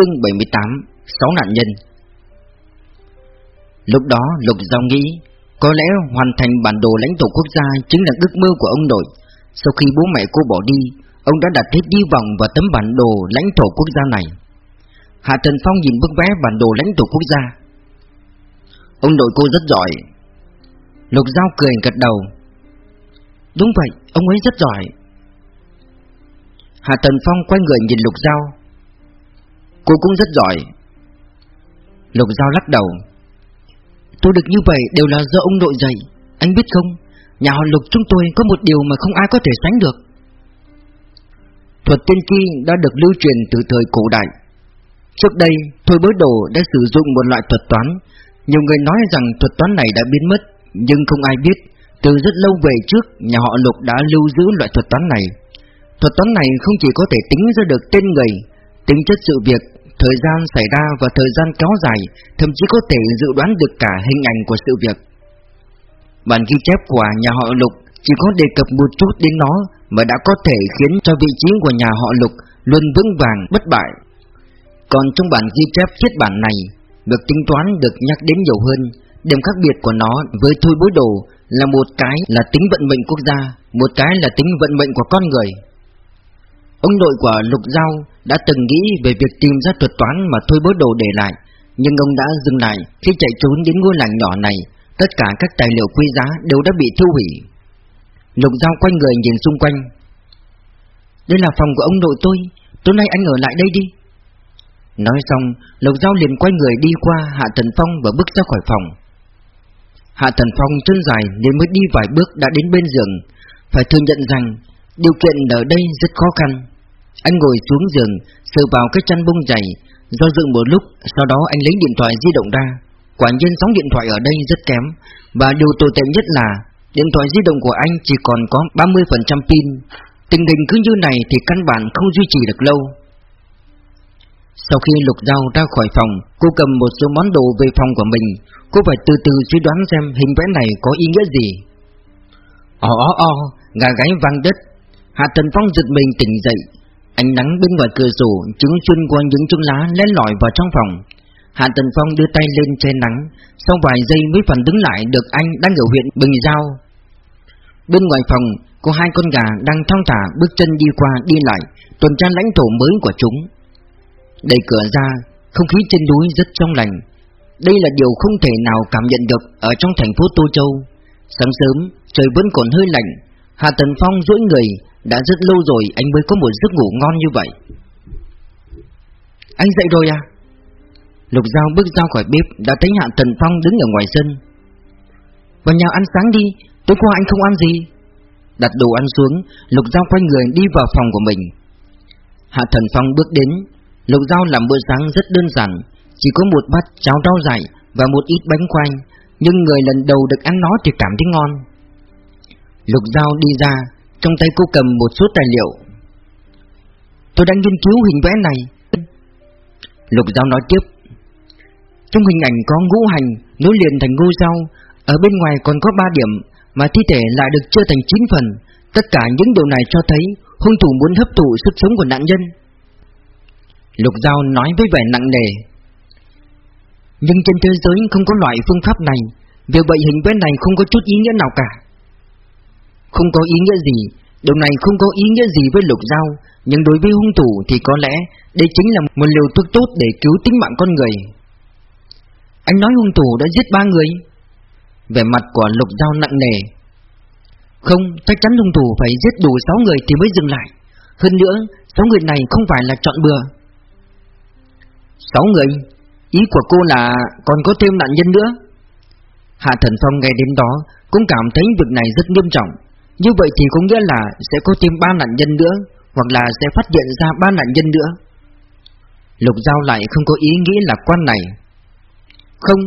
chương 78 Sáu nạn nhân. Lúc đó Lục Giao nghĩ Có lẽ hoàn thành bản đồ lãnh thổ quốc gia Chính là ước mơ của ông nội. Sau khi bố mẹ cô bỏ đi Ông đã đặt hết hy vọng vào tấm bản đồ lãnh thổ quốc gia này. Hạ Trần Phong nhìn bức vẽ bản đồ lãnh thổ quốc gia. Ông nội cô rất giỏi. Lục Giao cười gật đầu. Đúng vậy, ông ấy rất giỏi. Hạ Tần Phong quay người nhìn Lục Giao. Cô cũng rất giỏi. Lục Giao lắc đầu. Tôi được như vậy đều là do ông nội dạy. Anh biết không? Nhà họ Lục chúng tôi có một điều mà không ai có thể sánh được. Thuật tiên tri đã được lưu truyền từ thời cổ đại. Trước đây, Thôi bối đồ đã sử dụng một loại thuật toán. Nhiều người nói rằng thuật toán này đã biến mất, Nhưng không ai biết. Từ rất lâu về trước, Nhà họ Lục đã lưu giữ loại thuật toán này. Thuật toán này không chỉ có thể tính ra được tên người Tính chất sự việc, Thời gian xảy ra và thời gian kéo dài, Thậm chí có thể dự đoán được cả hình ảnh của sự việc. Bản ghi chép của nhà họ Lục Chỉ có đề cập một chút đến nó Mà đã có thể khiến cho vị trí của nhà họ Lục Luôn vững vàng, bất bại. Còn trong bản ghi chép thiết bản này, được tính toán được nhắc đến nhiều hơn, Điểm khác biệt của nó với thôi bối đồ Là một cái là tính vận mệnh quốc gia, Một cái là tính vận mệnh của con người. Ông nội của Lục Giao đã từng nghĩ về việc tìm ra thuật toán mà thôi bối đồ để lại, nhưng ông đã dừng lại khi chạy trốn đến ngôi làng nhỏ này. Tất cả các tài liệu quý giá đều đã bị thu hủy. Lục Giao quay người nhìn xung quanh. Đây là phòng của ông nội tôi, tối nay anh ở lại đây đi. Nói xong, Lục Giao liền quay người đi qua Hạ Thần Phong và bước ra khỏi phòng. Hạ Thần Phong chân dài nên mới đi vài bước đã đến bên giường. Phải thừa nhận rằng điều kiện ở đây rất khó khăn. Anh ngồi xuống giường, sờ vào cái chăn bông dày, do dự một lúc, sau đó anh lấy điện thoại di động ra. Quả nhiên sóng điện thoại ở đây rất kém, và điều tồi tệ nhất là điện thoại di động của anh chỉ còn có 30% pin. Tình hình cứ như này thì căn bản không duy trì được lâu. Sau khi lục dao ra khỏi phòng, cô cầm một số món đồ về phòng của mình. Cô phải từ từ suy đoán xem hình vẽ này có ý nghĩa gì. Ồ ồ ồ, gà gáy vang đất. Hạ Tần Phong giật mình tỉnh dậy, Ánh nắng bên ngoài cửa sổ chứng xuyên qua những chân lá lén lỏi vào trong phòng. Hạ Tần Phong đưa tay lên che nắng, sau vài giây mới phản đứng lại được anh đang ở huyện Bình Giao. Bên ngoài phòng, có hai con gà đang thong thả bước chân đi qua đi lại, tuần tra lãnh thổ mới của chúng. Đẩy cửa ra, không khí trên núi rất trong lành. Đây là điều không thể nào cảm nhận được ở trong thành phố Tô Châu. Sáng sớm, trời vẫn còn hơi lạnh. Hạ Tần Phong duỗi người, đã rất lâu rồi anh mới có một giấc ngủ ngon như vậy. Anh dậy rồi à? Lục Giao bước ra khỏi bếp đã thấy Hạ Thần Phong đứng ở ngoài sân. Vào nhà ăn sáng đi, tối qua anh không ăn gì. Đặt đồ ăn xuống, Lục Giao quay người đi vào phòng của mình. Hạ Thần Phong bước đến. Lục Giao làm bữa sáng rất đơn giản Chỉ có một bát cháo rau dại và một ít bánh khoanh Nhưng người lần đầu được ăn nó thì cảm thấy ngon. Lục Giao đi ra trong tay cô cầm một số tài liệu. Tôi đang nghiên cứu hình vẽ này. Lục Giao nói tiếp. Trong hình ảnh có ngũ hành Nối liền thành ngôi sao, Ở bên ngoài còn có 3 điểm Mà thi thể lại được chia thành 9 phần. Tất cả những điều này cho thấy Hung thủ muốn hấp thụ sức sống của nạn nhân. Lục Giao nói với vẻ nặng nề. Nhưng trên thế giới không có loại phương pháp này, Việc vậy hình vẽ này không có chút ý nghĩa nào cả không có ý nghĩa gì. Điều này không có ý nghĩa gì với lục giao. Nhưng đối với hung thủ thì có lẽ Đây chính là một liều thuốc tốt để cứu tính mạng con người. Anh nói hung thủ đã giết ba người. Vẻ mặt của lục giao nặng nề. Không, chắc chắn hung thủ phải giết đủ sáu người thì mới dừng lại. Hơn nữa, sáu người này không phải là chọn bừa. Sáu người? Ý của cô là còn có thêm nạn nhân nữa. Hạ Thần Phong nghe đến đó cũng cảm thấy việc này rất nghiêm trọng như vậy thì có nghĩa là sẽ có thêm ba nạn nhân nữa Hoặc là sẽ phát hiện ra ba nạn nhân nữa. Lục Giao lại không có ý nghĩ lạc quan này. Không,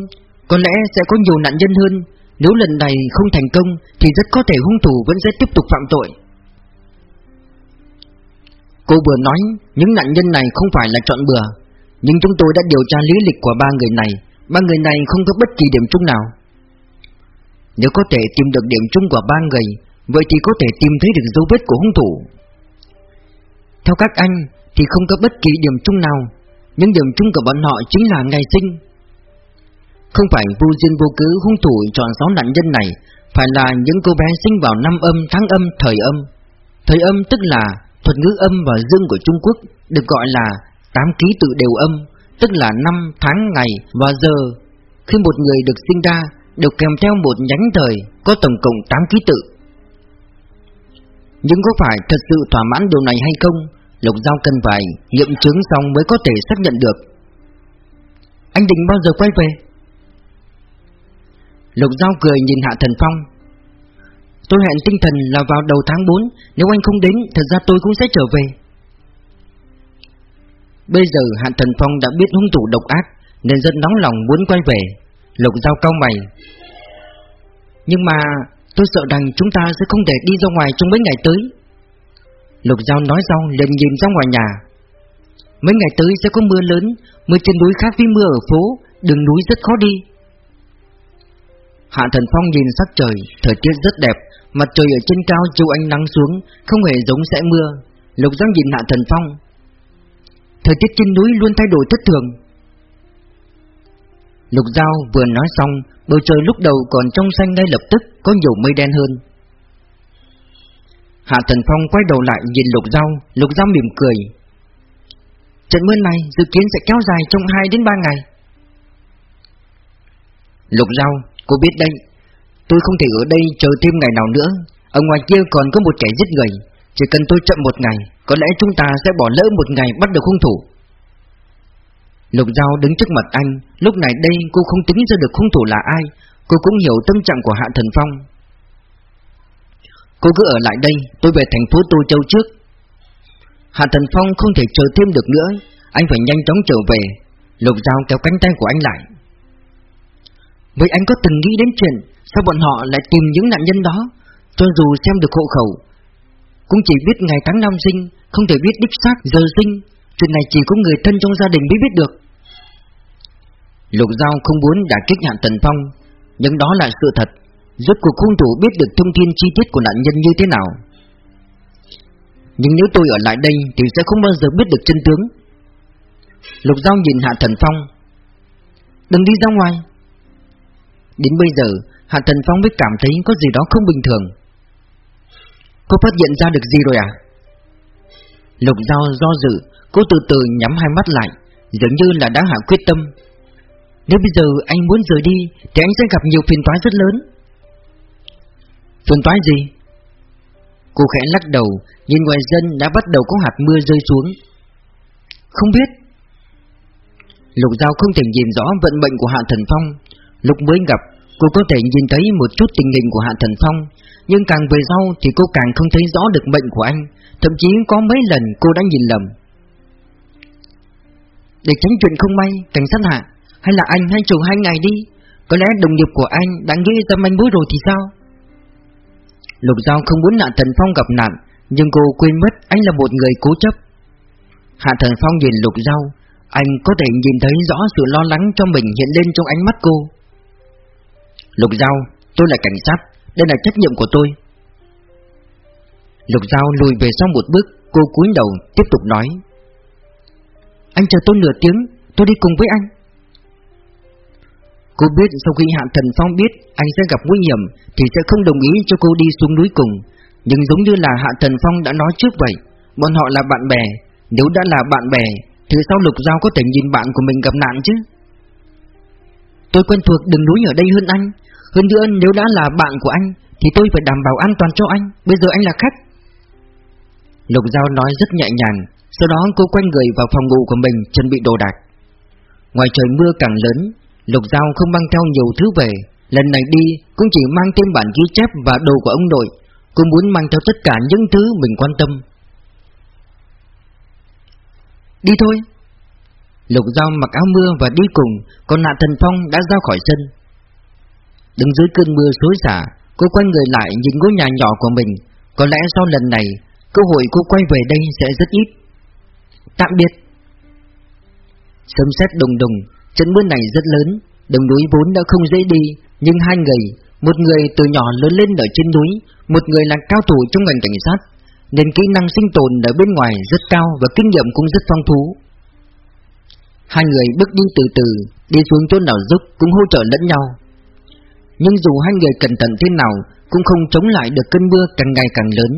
có lẽ sẽ có nhiều nạn nhân hơn. Nếu lần này không thành công Thì rất có thể hung thủ vẫn sẽ tiếp tục phạm tội. Cô vừa nói Những nạn nhân này không phải là chọn bừa Nhưng chúng tôi đã điều tra lý lịch của ba người này. Ba người này không có bất kỳ điểm chung nào. Nếu có thể tìm được điểm chung của ba người Vậy thì có thể tìm thấy được dấu vết của hung thủ. Theo các anh Thì không có bất kỳ điểm chung nào. Nhưng điểm chung của bọn họ chính là ngày sinh. Không phải vô duyên vô cứ hung thủ chọn sáu nạn nhân này Phải là những cô bé sinh vào năm âm, tháng âm, thời âm. Thời âm tức là thuật ngữ âm và dương của Trung Quốc Được gọi là tám ký tự đều âm Tức là năm, tháng, ngày và giờ. Khi một người được sinh ra Được kèm theo một nhánh thời Có tổng cộng 8 ký tự. Nhưng có phải thật sự thỏa mãn điều này hay không? Lục Giao cần phải nghiệm chứng xong mới có thể xác nhận được. Anh định bao giờ quay về? Lục Giao cười nhìn Hạ Thần Phong. Tôi hẹn tinh thần là vào đầu tháng 4 Nếu anh không đến, Thật ra tôi cũng sẽ trở về. Bây giờ Hạ Thần Phong đã biết hung thủ độc ác, Nên rất nóng lòng muốn quay về. Lục Giao cao mày. Nhưng mà tôi sợ rằng chúng ta sẽ không thể đi ra ngoài trong mấy ngày tới. Lục Giao nói xong, liền nhìn ra ngoài nhà. Mấy ngày tới sẽ có mưa lớn Mưa trên núi khác với mưa ở phố, Đường núi rất khó đi. Hạ Thần Phong nhìn sắc trời, Thời tiết rất đẹp, Mặt trời ở trên cao chiếu ánh nắng xuống, Không hề giống sẽ mưa. Lục Giao nhìn Hạ Thần Phong. Thời tiết trên núi luôn thay đổi thất thường. Lục Giao vừa nói xong Bầu trời lúc đầu còn trong xanh ngay lập tức Có nhiều mây đen hơn. Hạ Thần Phong quay đầu lại nhìn Lục Giao Lục Giao mỉm cười. Trận mưa này dự kiến sẽ kéo dài trong 2 đến 3 ngày. Lục Giao, cô biết đây Tôi không thể ở đây chờ thêm ngày nào nữa. Ở ngoài kia còn có một kẻ giết người Chỉ cần tôi chậm một ngày Có lẽ chúng ta sẽ bỏ lỡ một ngày bắt được hung thủ. Lục Giao đứng trước mặt anh, Lúc này đây cô không tính ra được hung thủ là ai, Cô cũng hiểu tâm trạng của Hạ Thần Phong. Cô cứ ở lại đây, Tôi về thành phố Tô Châu trước. Hạ Thần Phong không thể chờ thêm được nữa, Anh phải nhanh chóng trở về. Lục Giao kéo cánh tay của anh lại. Vậy anh có từng nghĩ đến chuyện Sao bọn họ lại tìm những nạn nhân đó? Cho dù xem được hộ khẩu, Cũng chỉ biết ngày tháng năm sinh, Không thể biết đích xác giờ sinh. Chuyện này chỉ có người thân trong gia đình mới biết được. Lục Giao không muốn đả kích Hạ Tần Phong, Nhưng đó là sự thật. Rốt cuộc hung thủ biết được thông tin chi tiết của nạn nhân như thế nào. Nhưng nếu tôi ở lại đây Thì sẽ không bao giờ biết được chân tướng. Lục Giao nhìn Hạ Thần Phong. Đừng đi ra ngoài. Đến bây giờ, Hạ Thần Phong mới cảm thấy có gì đó không bình thường. Cô phát hiện ra được gì rồi à? Lục Giao do dự, Cô từ từ nhắm hai mắt lại, Dường như là đã hạ quyết tâm. Nếu bây giờ anh muốn rời đi, Thì anh sẽ gặp nhiều phiền toái rất lớn. Phiền toái gì? Cô khẽ lắc đầu, Nhìn ngoài dân đã bắt đầu có hạt mưa rơi xuống. Không biết. Lục Giao không thể nhìn rõ vận mệnh của Hạ Thần Phong. Lúc mới gặp Cô có thể nhìn thấy một chút tình hình của Hạ Thần Phong, Nhưng càng về sau thì cô càng không thấy rõ được mệnh của anh, Thậm chí có mấy lần cô đã nhìn lầm. Để tránh chuyện không may, Cảnh sát hạ, Hay là anh hãy chờ hai ngày đi. Có lẽ đồng nghiệp của anh đã nghĩ ra manh mối rồi thì sao? Lục Giao không muốn Hạ Thần Phong gặp nạn, Nhưng cô quên mất anh là một người cố chấp. Hạ Thần Phong nhìn Lục Giao, Anh có thể nhìn thấy rõ sự lo lắng cho mình hiện lên trong ánh mắt cô. Lục Giao, tôi là cảnh sát Đây là trách nhiệm của tôi. Lục Giao lùi về sau một bước Cô cúi đầu tiếp tục nói. Anh chờ tôi nửa tiếng Tôi đi cùng với anh. Cô biết sau khi Hạ Thần Phong biết anh sẽ gặp nguy hiểm thì sẽ không đồng ý cho cô đi xuống núi cùng. Nhưng giống như là Hạ Thần Phong đã nói trước vậy, bọn họ là bạn bè, nếu đã là bạn bè thì sao Lục Giao có thể nhìn bạn của mình gặp nạn chứ? Tôi quen thuộc đường núi ở đây hơn anh, hơn nữa nếu đã là bạn của anh thì tôi phải đảm bảo an toàn cho anh, bây giờ anh là khách. Lục Giao nói rất nhẹ nhàng, sau đó cô quay người vào phòng ngủ của mình chuẩn bị đồ đạc. Ngoài trời mưa càng lớn, Lục Giao không mang theo nhiều thứ về. Lần này đi cũng chỉ mang thêm bản ghi chép và đồ của ông nội. Cô muốn mang theo tất cả những thứ mình quan tâm. Đi thôi. Lục Giao mặc áo mưa và đi cùng Còn Nạ Thần Phong đã ra khỏi sân. Đứng dưới cơn mưa xối xả Cô quay người lại nhìn ngôi nhà nhỏ của mình. Có lẽ sau lần này Cơ hội cô quay về đây sẽ rất ít. Tạm biệt. Sấm sét đùng đùng Trận mưa này rất lớn, đường núi vốn đã không dễ đi, nhưng hai người, một người từ nhỏ lớn lên ở trên núi, một người là cao thủ trong ngành cảnh sát, nên kỹ năng sinh tồn ở bên ngoài rất cao và kinh nghiệm cũng rất phong phú. Hai người bước đi từ từ, đi xuống chỗ nào giúp cũng hỗ trợ lẫn nhau. Nhưng dù hai người cẩn thận thế nào, cũng không chống lại được cơn mưa càng ngày càng lớn.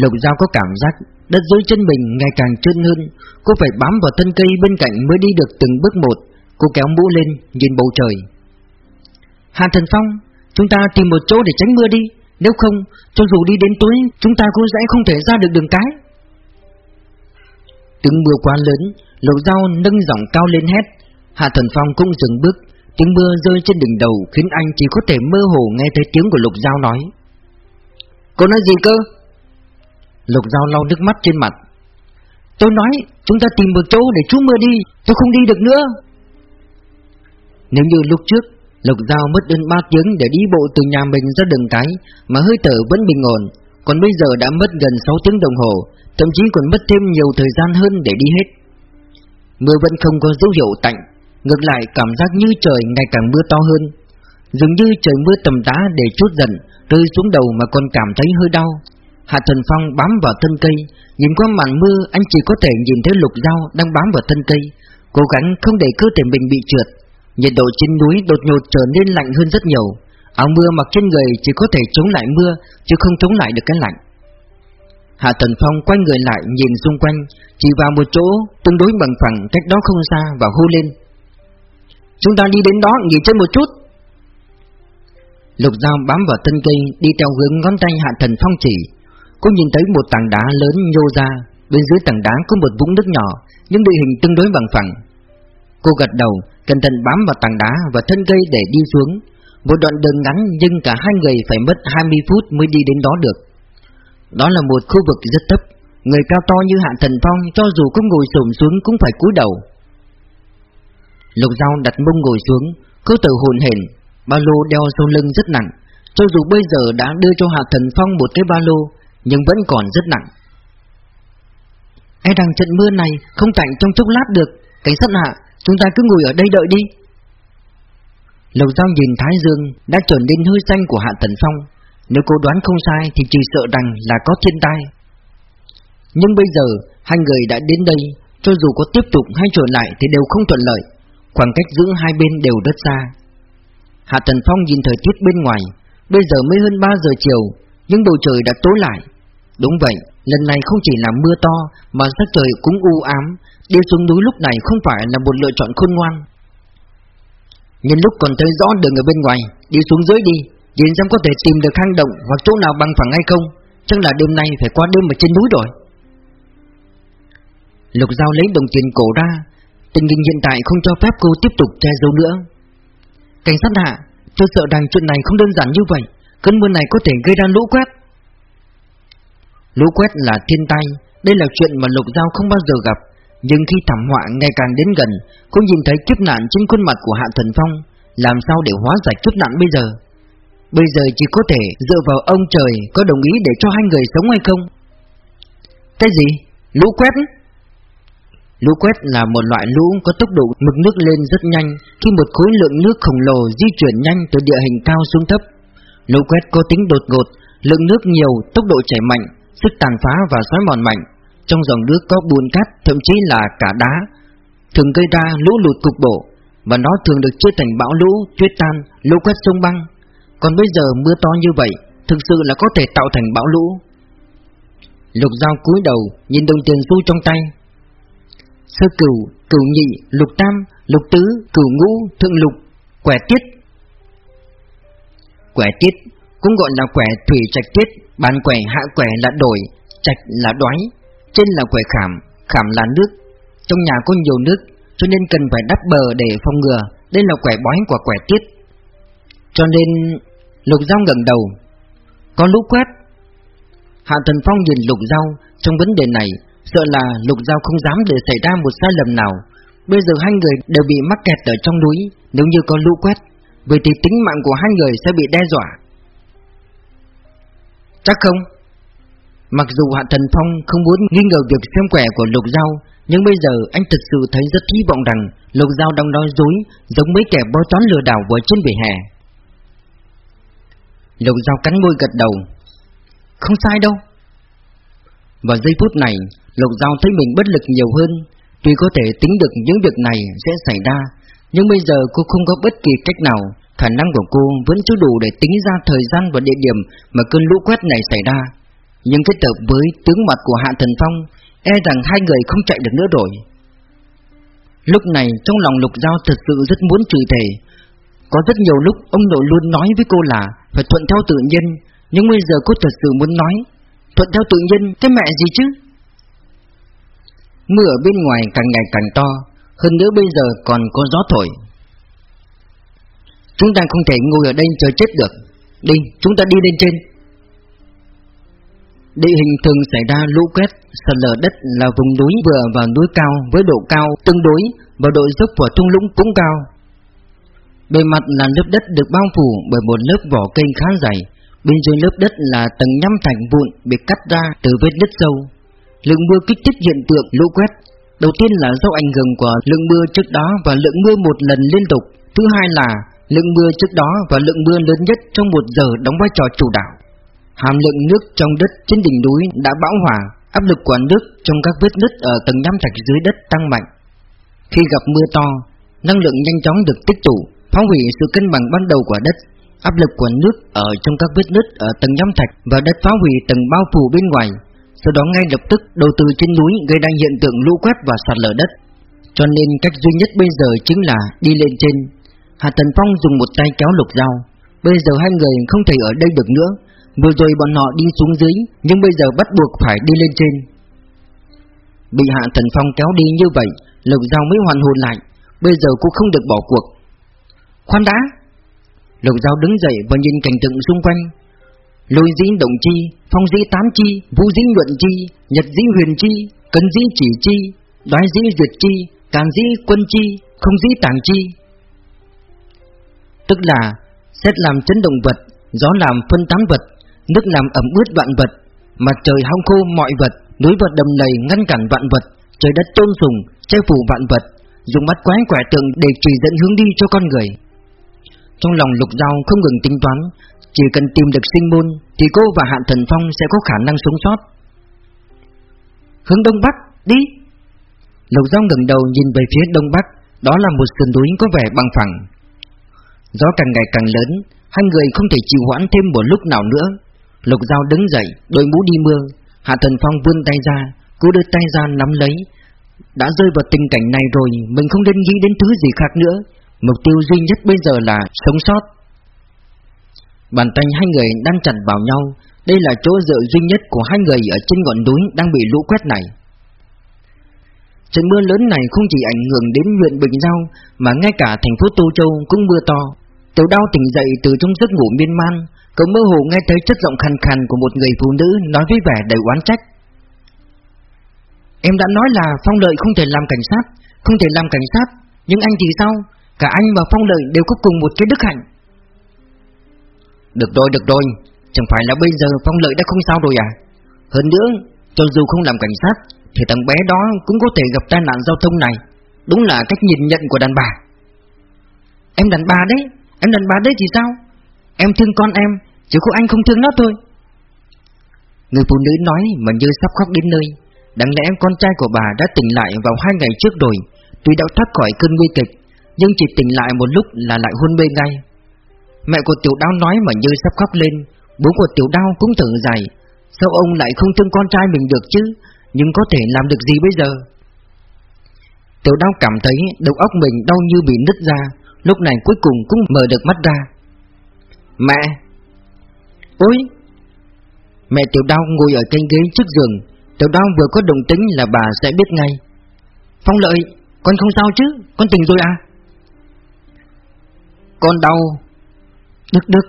Lục Giao có cảm giác đất dưới chân mình ngày càng trơn hơn, cô phải bám vào thân cây bên cạnh mới đi được từng bước một. Cô kéo mũ lên, nhìn bầu trời. Hàn Thần Phong, chúng ta tìm một chỗ để tránh mưa đi, nếu không, cho dù đi đến tối, chúng ta cũng sẽ không thể ra được đường cái. Tiếng mưa quá lớn, Lục Giao nâng giọng cao lên hét. Hạ Thần Phong cũng dừng bước, tiếng mưa rơi trên đỉnh đầu khiến anh chỉ có thể mơ hồ nghe thấy tiếng của Lục Giao nói. Cô nói gì cơ? Lục Giao lau nước mắt trên mặt. Tôi nói, chúng ta tìm một chỗ để trú mưa đi, tôi không đi được nữa. Nếu như lúc trước, Lục Giao mất đến 3 tiếng để đi bộ từ nhà mình ra đường cái, mà hơi thở vẫn bình ổn, còn bây giờ đã mất gần 6 tiếng đồng hồ, thậm chí còn mất thêm nhiều thời gian hơn để đi hết. Mưa vẫn không có dấu hiệu tạnh, ngược lại cảm giác như trời ngày càng mưa to hơn. Dường như trời mưa tầm tá để chút dần, rơi xuống đầu mà còn cảm thấy hơi đau. Hạ Thần Phong bám vào thân cây, nhìn qua màn mưa anh chỉ có thể nhìn thấy lục dao đang bám vào thân cây, cố gắng không để cơ thể mình bị trượt. Nhiệt độ trên núi đột ngột trở nên lạnh hơn rất nhiều, áo mưa mặc trên người chỉ có thể chống lại mưa chứ không chống lại được cái lạnh. Hạ Thần Phong quay người lại nhìn xung quanh, chỉ vào một chỗ tương đối bằng phẳng cách đó không xa và hô lên. Chúng ta đi đến đó nghỉ chân một chút. Lục Giao bám vào thân cây đi theo hướng ngón tay Hạ Thần Phong chỉ. Cô nhìn thấy một tảng đá lớn nhô ra, bên dưới tảng đá có một vũng nước nhỏ, nhưng địa hình tương đối bằng phẳng. Cô gật đầu, cẩn thận bám vào tảng đá và thân cây để đi xuống. Một đoạn đường ngắn nhưng cả hai người phải mất 20 phút mới đi đến đó được. Đó là một khu vực rất thấp, người cao to như Hạ Thần Phong cho dù có ngồi xổm xuống cũng phải cúi đầu. Lục Giao đặt mông ngồi xuống, Cơ tử hồn hển, ba lô đeo sau lưng rất nặng. Cho dù bây giờ đã đưa cho Hạ Thần Phong một cái ba lô, nhưng vẫn còn rất nặng. E rằng trận mưa này không tạnh trong chốc lát được, cảnh sát hạ, chúng ta cứ ngồi ở đây đợi đi. Lục Giao nhìn Thái Dương đã trở nên hơi xanh của Hạ Thần Phong, nếu cô đoán không sai thì chỉ sợ rằng là có thiên tai. Nhưng bây giờ, hai người đã đến đây, cho dù có tiếp tục hay trở lại thì đều không thuận lợi. Khoảng cách giữa hai bên đều rất xa. Hạ Trần Phong nhìn thời tiết bên ngoài, bây giờ mới hơn 3 giờ chiều, nhưng bầu trời đã tối lại. Đúng vậy, lần này không chỉ là mưa to, mà sắc trời cũng u ám, đi xuống núi lúc này không phải là một lựa chọn khôn ngoan. Nhân lúc còn thấy rõ đường ở bên ngoài, đi xuống dưới đi, nhìn xem có thể tìm được hang động hoặc chỗ nào bằng phẳng hay không. Chắc là đêm nay phải qua đêm ở trên núi rồi. Lục Giao lấy đồng tiền cổ ra, Tình hình hiện tại không cho phép cô tiếp tục che giấu nữa Cảnh sát hạ Tôi sợ rằng chuyện này không đơn giản như vậy, Cơn mưa này có thể gây ra lũ quét Lũ quét là thiên tai, Đây là chuyện mà Lục Giao không bao giờ gặp, Nhưng khi thảm họa ngày càng đến gần, Cô nhìn thấy kiếp nạn trên khuôn mặt của Hạ Thần Phong, Làm sao để hóa giải kiếp nạn bây giờ Bây giờ chỉ có thể dựa vào ông trời Có đồng ý để cho hai người sống hay không Cái gì? Lũ quét? Lũ quét là một loại lũ có tốc độ mực nước lên rất nhanh khi một khối lượng nước khổng lồ di chuyển nhanh từ địa hình cao xuống thấp. Lũ quét có tính đột ngột, lượng nước nhiều, tốc độ chảy mạnh, sức tàn phá và xói mòn mạnh. Trong dòng nước có bùn cát, thậm chí là cả đá, thường gây ra lũ lụt cục bộ, và nó thường được chia thành bão lũ, tuyết tan, lũ quét sông băng. Còn bây giờ mưa to như vậy, thực sự là có thể tạo thành bão lũ. Lục dao cúi đầu, nhìn đồng tiền xu trong tay, sơ cửu, cửu nhị, lục tam, lục tứ, cửu ngũ, thượng lục, quẻ tiết. Quẻ tiết cũng gọi là quẻ thủy trạch tiết, bàn quẻ hạ quẻ là đổi, trạch là đoái, trên là quẻ khảm, khảm là nước. Trong nhà có nhiều nước, cho nên cần phải đắp bờ để phòng ngừa, đây là quẻ bói của quẻ tiết. Cho nên, lục dao ngẩng đầu, có lũ quét. Hạ Thần Phong nhìn lục dao trong vấn đề này Sợ là Lục Giao không dám để xảy ra một sai lầm nào. Bây giờ hai người đều bị mắc kẹt ở trong núi, Nếu như có lũ quét, Vậy thì tính mạng của hai người sẽ bị đe dọa. Chắc không? Mặc dù Hạ Thần Phong không muốn nghi ngờ việc xem quẻ của Lục Giao Nhưng bây giờ anh thật sự thấy rất hy vọng rằng Lục Giao đang nói dối, Giống mấy kẻ bói toán lừa đảo vừa trên vỉa hè. Lục Giao cắn môi gật đầu. Không sai đâu. Vào giây phút này Lục Giao thấy mình bất lực nhiều hơn Tuy có thể tính được những việc này sẽ xảy ra, nhưng bây giờ cô không có bất kỳ cách nào, khả năng của cô vẫn chưa đủ để tính ra thời gian và địa điểm mà cơn lũ quét này xảy ra. Nhưng kết hợp với tướng mặt của Hạ Thần Phong, e rằng hai người không chạy được nữa rồi. Lúc này trong lòng Lục Giao thật sự rất muốn chửi thề. Có rất nhiều lúc ông nội luôn nói với cô là phải thuận theo tự nhiên, nhưng bây giờ cô thật sự muốn nói thuận theo tự nhiên cái mẹ gì chứ? Mưa ở bên ngoài càng ngày càng to, hơn nữa bây giờ còn có gió thổi. Chúng ta không thể ngồi ở đây chờ chết được. Đi, chúng ta đi lên trên. Địa hình thường xảy ra lũ quét, sạt lở đất là vùng núi vừa và núi cao với độ cao tương đối và độ dốc của thung lũng cũng cao. Bề mặt là lớp đất được bao phủ bởi một lớp vỏ cây khá dày, bên dưới lớp đất là tầng nhăm thạch vụn bị cắt ra từ vết nứt sâu. Lượng mưa kích thích hiện tượng lũ quét. Đầu tiên là do ảnh hưởng của lượng mưa trước đó và lượng mưa một lần liên tục. Thứ hai là lượng mưa trước đó và lượng mưa lớn nhất trong một giờ đóng vai trò chủ đạo. Hàm lượng nước trong đất trên đỉnh núi đã bão hòa, áp lực của nước trong các vết nứt ở tầng nham thạch dưới đất tăng mạnh. Khi gặp mưa to, năng lượng nhanh chóng được tích tụ, phá hủy sự cân bằng ban đầu của đất. Áp lực của nước ở trong các vết nứt ở tầng nham thạch và đất phá hủy tầng bao phủ bên ngoài. Sau đó ngay lập tức đầu tư trên núi gây ra hiện tượng lũ quét và sạt lở đất. Cho nên cách duy nhất bây giờ chính là đi lên trên. Hạ Tần Phong dùng một tay kéo lục dao. Bây giờ hai người không thể ở đây được nữa, Vừa rồi bọn họ đi xuống dưới Nhưng bây giờ bắt buộc phải đi lên trên Bị hạ Tần phong kéo đi như vậy Lục dao mới hoàn hồn lại Bây giờ cũng không được bỏ cuộc Khoan đã Lục dao đứng dậy và nhìn cảnh tượng xung quanh Lôi dĩ động chi Phong dĩ tán chi Vũ dĩ nhuận chi Nhật dĩ huyền chi Cân dĩ chỉ chi Đoái dĩ duyệt chi Càn dĩ quân chi Không dĩ tàng chi Tức là Xét làm chấn động vật Gió làm phân tán vật nước làm ẩm ướt vạn vật, mặt trời hong khô mọi vật, núi vật đầm lầy ngăn cản vạn vật, trời đất tôn sùng, che phủ vạn vật, dùng mắt quái quẻ tượng để chỉ dẫn hướng đi cho con người. Trong lòng lục giao không ngừng tính toán, chỉ cần tìm được sinh môn thì cô và Hạn Thần Phong sẽ có khả năng sống sót. Hướng đông bắc, đi! Lục giao ngẩng đầu nhìn về phía đông bắc, đó là một sườn núi có vẻ bằng phẳng. Gió càng ngày càng lớn, hai người không thể chịu hoãn thêm một lúc nào nữa, Lục Giao đứng dậy, đội mũ đi mưa. Hạ Thần Phong vươn tay ra, Cô đưa tay ra nắm lấy. Đã rơi vào tình cảnh này rồi, mình không nên nghĩ đến thứ gì khác nữa. Mục tiêu duy nhất bây giờ là sống sót. Bàn tay hai người đang chặt vào nhau. Đây là chỗ dựa duy nhất của hai người ở trên ngọn núi đang bị lũ quét này. Trận mưa lớn này không chỉ ảnh hưởng đến huyện Bình Giao mà ngay cả thành phố Tô Châu cũng mưa to. Tiểu đau tỉnh dậy từ trong giấc ngủ miên man, Cậu mơ hồ nghe thấy chất giọng khàn khàn của một người phụ nữ nói với vẻ đầy oán trách. Em đã nói là Phong Lợi không thể làm cảnh sát, không thể làm cảnh sát, nhưng anh thì sao? Cả anh và Phong Lợi đều có cùng một cái đức hạnh. Được rồi, được rồi, chẳng phải là bây giờ Phong Lợi đã không sao rồi à? Hơn nữa, cho dù không làm cảnh sát, thì thằng bé đó cũng có thể gặp tai nạn giao thông này. Đúng là cách nhìn nhận của đàn bà. Em đàn bà đấy, em đàn bà đấy thì sao? Em thương con em Chỉ có anh không thương nó thôi Người phụ nữ nói mà như sắp khóc đến nơi Đáng lẽ con trai của bà đã tỉnh lại vào hai ngày trước rồi Tuy đã thoát khỏi cơn nguy kịch Nhưng chỉ tỉnh lại một lúc là lại hôn mê ngay Mẹ của tiểu đao nói mà như sắp khóc lên. Bố của tiểu đao cũng thở dài. Sao ông lại không thương con trai mình được chứ? Nhưng có thể làm được gì bây giờ? Tiểu đao cảm thấy đầu óc mình đau như bị nứt ra. Lúc này cuối cùng cũng mở được mắt ra. Mẹ! Ôi! Mẹ tiểu đau ngồi ở trên ghế trước giường. Tiểu đau vừa có đồng tính là bà sẽ biết ngay. Phong lợi, Con không sao chứ? Con tỉnh rồi à? Con đau. Đức đức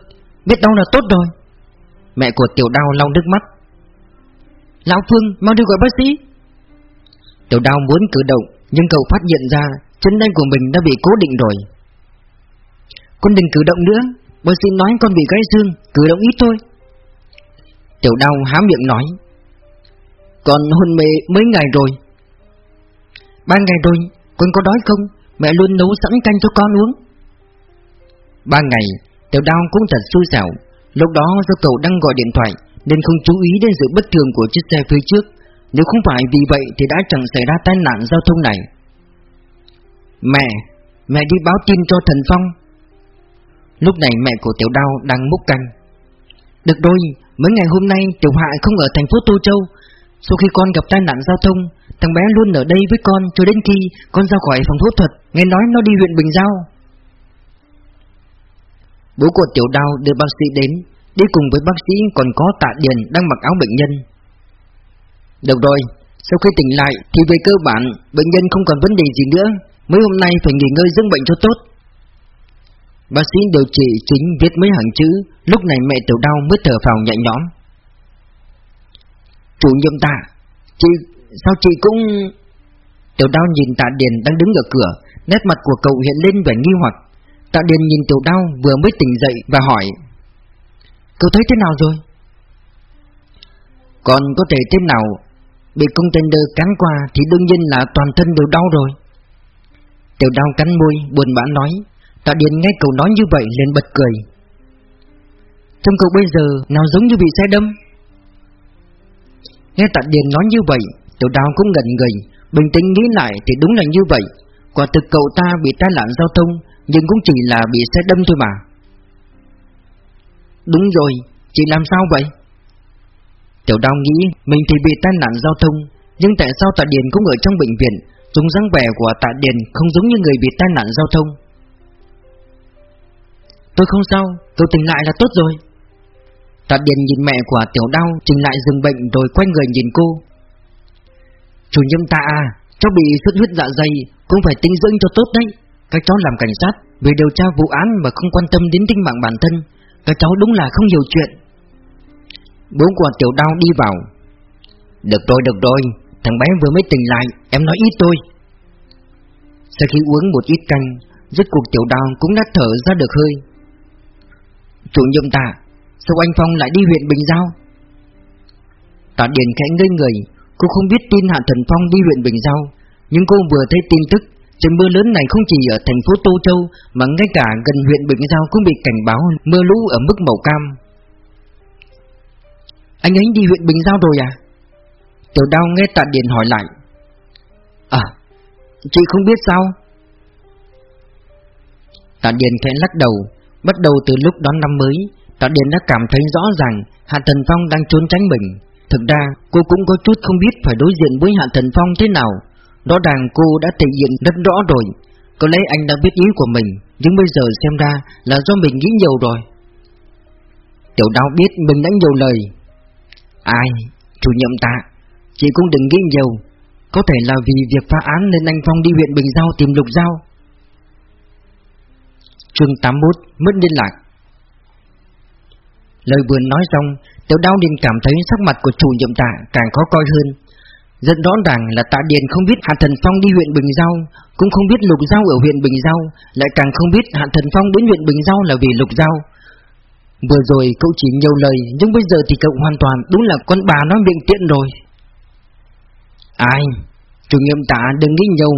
Biết đau là tốt rồi. Mẹ của tiểu đau lau nước mắt. Lão Phương, mau đi gọi bác sĩ. Tiểu đau muốn cử động, Nhưng cậu phát hiện ra Chân tay của mình đã bị cố định rồi. Con đừng cử động nữa. Bác sĩ nói con bị gãy xương, Cử động ít thôi. Tiểu đau há miệng nói. Con hôn mê mấy ngày rồi? Ba ngày rồi, Con có đói không? Mẹ luôn nấu sẵn canh cho con uống. Ba ngày Tiểu Đao cũng thật xui xẻo. Lúc đó do cậu đang gọi điện thoại Nên không chú ý đến sự bất thường của chiếc xe phía trước. Nếu không phải vì vậy thì đã chẳng xảy ra tai nạn giao thông này. Mẹ, mẹ đi báo tin cho thần Phong. Lúc này mẹ của Tiểu Đao đang múc canh. Được rồi, mấy ngày hôm nay Tiểu Hạ không ở thành phố Tô Châu. Sau khi con gặp tai nạn giao thông Thằng bé luôn ở đây với con cho đến khi con ra khỏi phòng phẫu thuật. Nghe nói nó đi huyện Bình Giao. Bố của Tiểu Đao đưa bác sĩ đến Đi cùng với bác sĩ còn có tạ Điền đang mặc áo bệnh nhân. Được rồi, sau khi tỉnh lại thì về cơ bản bệnh nhân không còn vấn đề gì nữa Mấy hôm nay phải nghỉ ngơi dưỡng bệnh cho tốt. Bác sĩ điều trị chính viết mấy hàng chữ Lúc này mẹ tiểu đau mới thở phào nhẹ nhõm. Chủ nhiệm tạ Chị, sao chị cũng... Tiểu đau nhìn tạ Điền đang đứng ở cửa Nét mặt của cậu hiện lên vẻ nghi hoặc. Tạ Điền nhìn tiểu đau vừa mới tỉnh dậy và hỏi, Cậu thấy thế nào rồi? Còn có thể thế nào? Bị container cắn qua thì đương nhiên là toàn thân đều đau rồi. Tiểu đau cắn môi, buồn bã nói, Tạ Điền nghe cậu nói như vậy liền bật cười. Trông cậu bây giờ nào giống như bị xe đâm? Nghe Tạ Điền nói như vậy, Tiểu Đao cũng ngẩn người, Bình tĩnh nghĩ lại thì đúng là như vậy. Quả thực cậu ta bị tai nạn giao thông nhưng cũng chỉ là bị xe đâm thôi mà. Đúng rồi Chị làm sao vậy? Tiểu đau nghĩ mình thì bị tai nạn giao thông Nhưng tại sao Tạ Điền cũng ở trong bệnh viện Dùng dáng vẻ của Tạ Điền không giống như người bị tai nạn giao thông? Tôi không sao, tôi tỉnh lại là tốt rồi. Tạ Điền nhìn mẹ của tiểu đau Trình lại dừng bệnh rồi quay người nhìn cô. Chủ nhiệm ta à Cháu bị xuất huyết dạ dày Cũng phải tinh dưỡng cho tốt đấy. Các cháu làm cảnh sát Vì điều tra vụ án mà không quan tâm đến tính mạng bản thân, Các cháu đúng là không hiểu chuyện. Bố của tiểu đau đi vào. Được rồi được rồi, Thằng bé vừa mới tỉnh lại, Em nói ít tôi. Sau khi uống một ít canh, Rốt cuộc tiểu đau cũng đã thở ra được hơi. Chủ nhiệm tạ Sao anh Phong lại đi huyện Bình Giao? Tạ Điền khẽ ngây người, Cô không biết tin Hạ Thần Phong đi huyện Bình Giao, Nhưng cô vừa thấy tin tức Trận mưa lớn này không chỉ ở thành phố Tô Châu, Mà ngay cả gần huyện Bình Giao cũng bị cảnh báo Mưa lũ ở mức màu cam. Anh ấy đi huyện Bình Giao rồi à? Tiểu đao nghe Tạ Điền hỏi lại. À Chị không biết sao? Tạ Điền khẽ lắc đầu, Bắt đầu từ lúc đón năm mới, Tạ Điền đã cảm thấy rõ ràng Hạ Thần Phong đang trốn tránh mình. Thực ra, cô cũng có chút không biết phải đối diện với Hạ Thần Phong thế nào. Rõ ràng cô đã thể hiện rất rõ rồi. Có lẽ anh đã biết ý của mình Nhưng bây giờ xem ra là do mình nghĩ nhiều rồi. Tiểu đau biết mình đã nhiều lời. Ai, chủ nhiệm tạ Chị cũng đừng nghĩ nhiều. Có thể là vì việc phá án nên anh Phong đi huyện Bình Giao tìm Lục Giao. Chương 81 Mất liên lạc. Lời vừa nói xong Tiểu đao liền cảm thấy sắc mặt của chủ nhiệm tạ càng khó coi hơn. Rất rõ ràng là tạ điền không biết Hạ Thần Phong đi huyện Bình Giao, Cũng không biết Lục Giao ở huyện Bình Giao, Lại càng không biết Hạ Thần Phong đến huyện Bình Giao là vì Lục Giao. Vừa rồi cậu chỉ nhiều lời, Nhưng bây giờ thì cậu hoàn toàn đúng là con bà nói miệng tiện rồi. Ai? Chủ nhiệm tạ đừng nghĩ nhiều.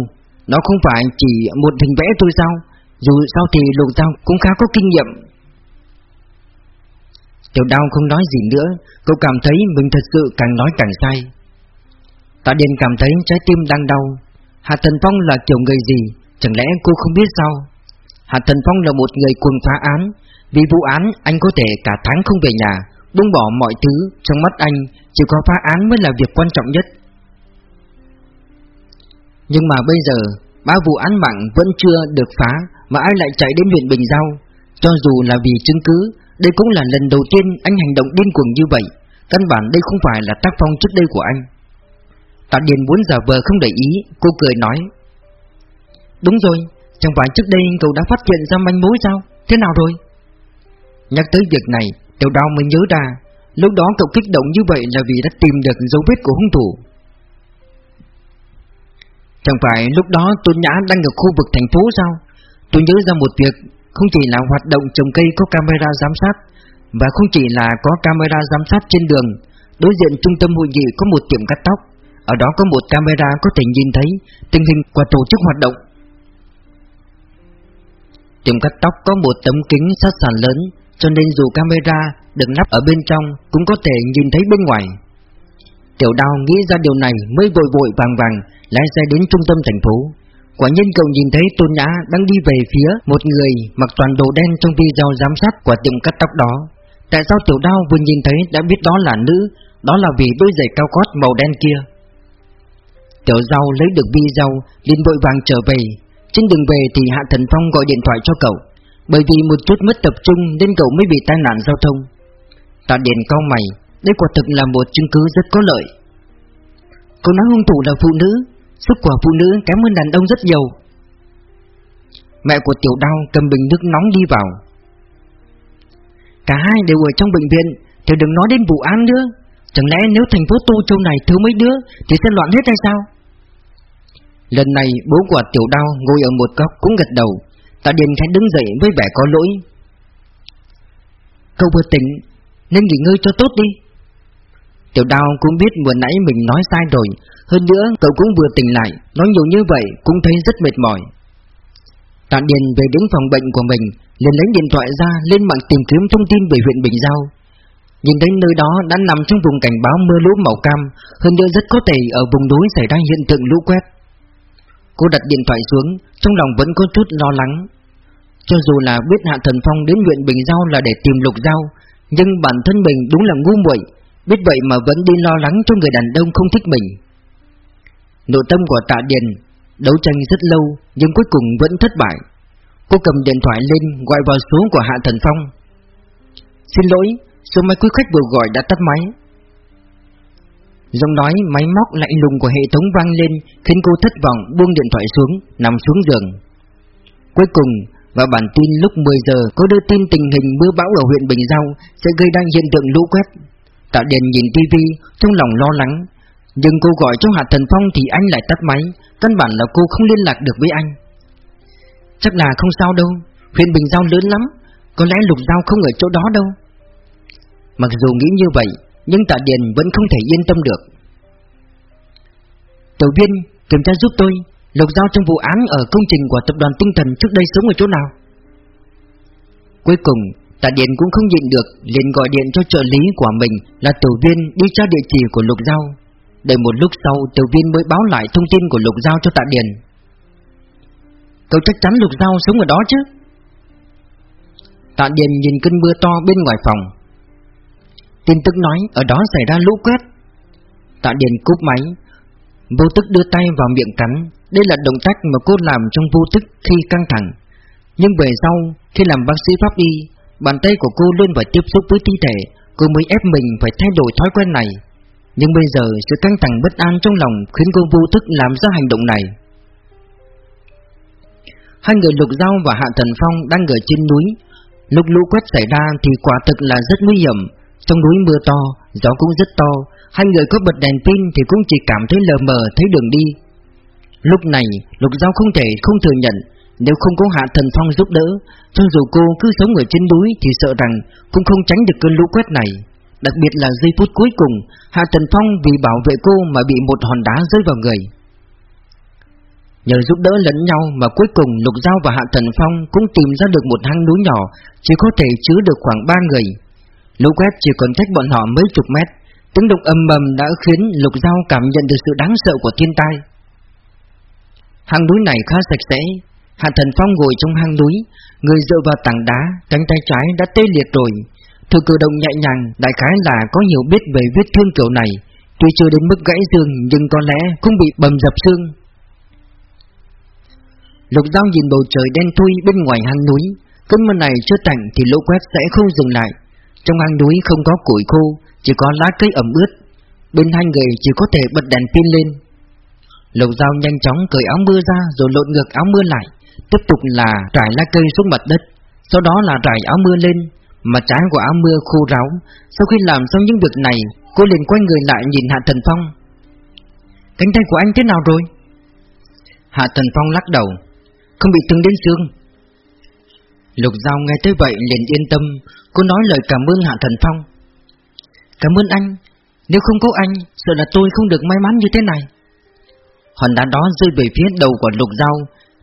Nó không phải chỉ một hình vẽ thôi sao? Dù sao thì Lục Giao cũng khá có kinh nghiệm. Tiểu đau không nói gì nữa, Cậu cảm thấy mình thật sự càng nói càng sai. Tạ Điền cảm thấy trái tim đang đau. Hạ Thần Phong là kiểu người gì? Chẳng lẽ cô không biết sao? Hạ Thần Phong là một người cuồng phá án. Vì vụ án, anh có thể cả tháng không về nhà, Buông bỏ mọi thứ Trong mắt anh, Chỉ có phá án mới là việc quan trọng nhất. Nhưng mà bây giờ, Ba vụ án mạng vẫn chưa được phá, mà ai lại chạy đến huyện Bình Giao? Cho dù là vì chứng cứ, Đây cũng là lần đầu tiên anh hành động điên cuồng như vậy. Căn bản đây không phải là tác phong trước đây của anh. Tạ Điền muốn giả vờ không để ý, Cô cười nói. Đúng rồi, Chẳng phải trước đây cậu đã phát hiện ra manh mối sao? Thế nào rồi? Nhắc tới việc này, Tiểu đau mới nhớ ra, Lúc đó cậu kích động như vậy là vì đã tìm được dấu vết của hung thủ. Chẳng phải lúc đó Tôn Nhã đang ở khu vực thành phố sao? Tôi nhớ ra một việc, Không chỉ là hoạt động trồng cây có camera giám sát, Và không chỉ là có camera giám sát trên đường, Đối diện trung tâm hội nghị có một tiệm cắt tóc. Ở đó có một camera có thể nhìn thấy Tình hình của tổ chức hoạt động Tiệm cắt tóc có một tấm kính sát sàn lớn Cho nên dù camera được lắp ở bên trong Cũng có thể nhìn thấy bên ngoài Tiểu đao nghĩ ra điều này mới vội vội vàng vàng lái xe đến trung tâm thành phố. Quả nhiên cậu nhìn thấy Tôn Nhã đang đi về phía một người mặc toàn đồ đen trong video giám sát của tiệm cắt tóc đó. Tại sao tiểu đao vừa nhìn thấy đã biết đó là nữ, đó là vì đôi giày cao gót màu đen kia. Tiểu Giao lấy được video, liền vội vàng trở về. Trên đường về thì Hạ Thần Phong gọi điện thoại cho cậu, bởi vì một chút mất tập trung nên cậu mới bị tai nạn giao thông. Tạ Điền cao mày, đây quả thực là một chứng cứ rất có lợi. Cậu nói hung thủ là phụ nữ, sức của phụ nữ kém hơn đàn ông rất nhiều. Mẹ của Tiểu Đao cầm bình nước nóng đi vào. Cả hai đều ở trong bệnh viện, thì đừng nói đến vụ án nữa. Chẳng lẽ nếu thành phố Tô Châu này thiếu mấy đứa thì sẽ loạn hết hay sao? Lần này bố của Tiểu Đao ngồi ở một góc cũng gật đầu. Tạ Điền khẽ đứng dậy với vẻ có lỗi. Cậu vừa tỉnh, nên nghỉ ngơi cho tốt đi. Tiểu đao cũng biết vừa nãy mình nói sai rồi Hơn nữa, cậu cũng vừa tỉnh lại Nói nhiều như vậy cũng thấy rất mệt mỏi Tạ Điền về đến phòng bệnh của mình, liền lấy điện thoại ra lên mạng tìm kiếm thông tin về huyện Bình Giao Nhìn thấy nơi đó đã nằm trong vùng cảnh báo mưa lũ màu cam, Hơn nữa rất có thể ở vùng núi xảy ra hiện tượng lũ quét Cô đặt điện thoại xuống, Trong lòng vẫn có chút lo lắng. Cho dù là biết Hạ Thần Phong đến huyện Bình Giao là để tìm lục giao, Nhưng bản thân mình đúng là ngu muội, Biết vậy mà vẫn đi lo lắng cho người đàn ông không thích mình. Nội tâm của tạ điền Đấu tranh rất lâu, Nhưng cuối cùng vẫn thất bại. Cô cầm điện thoại lên, gọi vào số của Hạ Thần Phong. Xin lỗi, Số máy quý khách vừa gọi đã tắt máy. Giọng nói máy móc lạnh lùng của hệ thống vang lên, Khiến cô thất vọng, buông điện thoại xuống, Nằm xuống giường. Cuối cùng, vào bản tin lúc 10 giờ có đưa tin tình hình mưa bão ở huyện Bình Giao sẽ gây ra hiện tượng lũ quét. Tạ Điền nhìn TV trong lòng lo lắng. Nhưng cô gọi cho Hạ Thần Phong thì anh lại tắt máy, Căn bản là cô không liên lạc được với anh. Chắc là không sao đâu, Huyện Bình Giao lớn lắm, Có lẽ Lục Giao không ở chỗ đó đâu. Mặc dù nghĩ như vậy nhưng Tạ Điền vẫn không thể yên tâm được. Tiểu viên, kiểm tra giúp tôi, Lục Giao trong vụ án ở công trình của tập đoàn tinh thần trước đây sống ở chỗ nào? Cuối cùng, Tạ Điền cũng không nhịn được, liền gọi điện cho trợ lý của mình là Tiểu Viên đi tra địa chỉ của Lục Giao. Đợi một lúc sau, Tiểu Viên mới báo lại thông tin của Lục Giao cho Tạ Điền. Cậu chắc chắn Lục Giao sống ở đó chứ? Tạ Điền nhìn cơn mưa to bên ngoài phòng. Tin tức nói ở đó xảy ra lũ quét. Tạ Điền cúp máy. Vô tức đưa tay vào miệng cắn. Đây là động tác mà cô làm trong vô thức khi căng thẳng. Nhưng về sau, Khi làm bác sĩ pháp y, Bàn tay của cô luôn phải tiếp xúc với thi thể. Cô mới ép mình phải thay đổi thói quen này. Nhưng bây giờ, sự căng thẳng bất an trong lòng Khiến cô vô thức làm ra hành động này. Hai người Lục Giao và Hạ Thần Phong đang ở trên núi. Lúc lũ quét xảy ra thì quả thực là rất nguy hiểm. Trong núi mưa to, gió cũng rất to Hai người có bật đèn pin thì cũng chỉ cảm thấy lờ mờ thấy đường đi. Lúc này Lục Giao không thể không thừa nhận nếu không có Hạ Thần Phong giúp đỡ Cho dù cô cứ sống ở trên núi Thì sợ rằng cũng không tránh được cơn lũ quét này. Đặc biệt là giây phút cuối cùng Hạ Thần Phong vì bảo vệ cô Mà bị một hòn đá rơi vào người. Nhờ giúp đỡ lẫn nhau Mà cuối cùng Lục Giao và Hạ Thần Phong Cũng tìm ra được một hang núi nhỏ Chỉ có thể chứa được khoảng 3 người. Lũ quét chỉ còn cách bọn họ mấy chục mét Tiếng động âm mầm đã khiến Lục Giao cảm nhận được sự đáng sợ của thiên tai Hang núi này khá sạch sẽ Hạ Thần Phong ngồi trong hang núi, người dựa vào tảng đá, cánh tay trái đã tê liệt rồi. Thực cử động nhẹ nhàng, đại khái là có nhiều biết về vết thương kiểu này, tuy chưa đến mức gãy xương nhưng có lẽ cũng bị bầm dập xương. Lục Giao nhìn bầu trời đen thui bên ngoài hang núi, cơn mưa này chưa tạnh thì lũ quét sẽ không dừng lại. Trong hang núi không có củi khô, chỉ có lá cây ẩm ướt. Bên hai người chỉ có thể bật đèn pin lên. Lục Giao nhanh chóng cởi áo mưa ra rồi lộn ngược áo mưa lại. Tiếp tục là trải lá cây xuống mặt đất Sau đó là trải áo mưa lên Mặt trái của áo mưa khô ráo Sau khi làm xong những việc này Cô liền quay người lại nhìn Hạ Thần Phong Cánh tay của anh thế nào rồi? Hạ Thần Phong lắc đầu Không bị thương đến xương Lục Giao nghe tới vậy liền yên tâm Cô nói lời cảm ơn Hạ Thần Phong. Cảm ơn anh, Nếu không có anh, Sợ là tôi không được may mắn như thế này. Hòn đá đó rơi về phía đầu của Lục Giao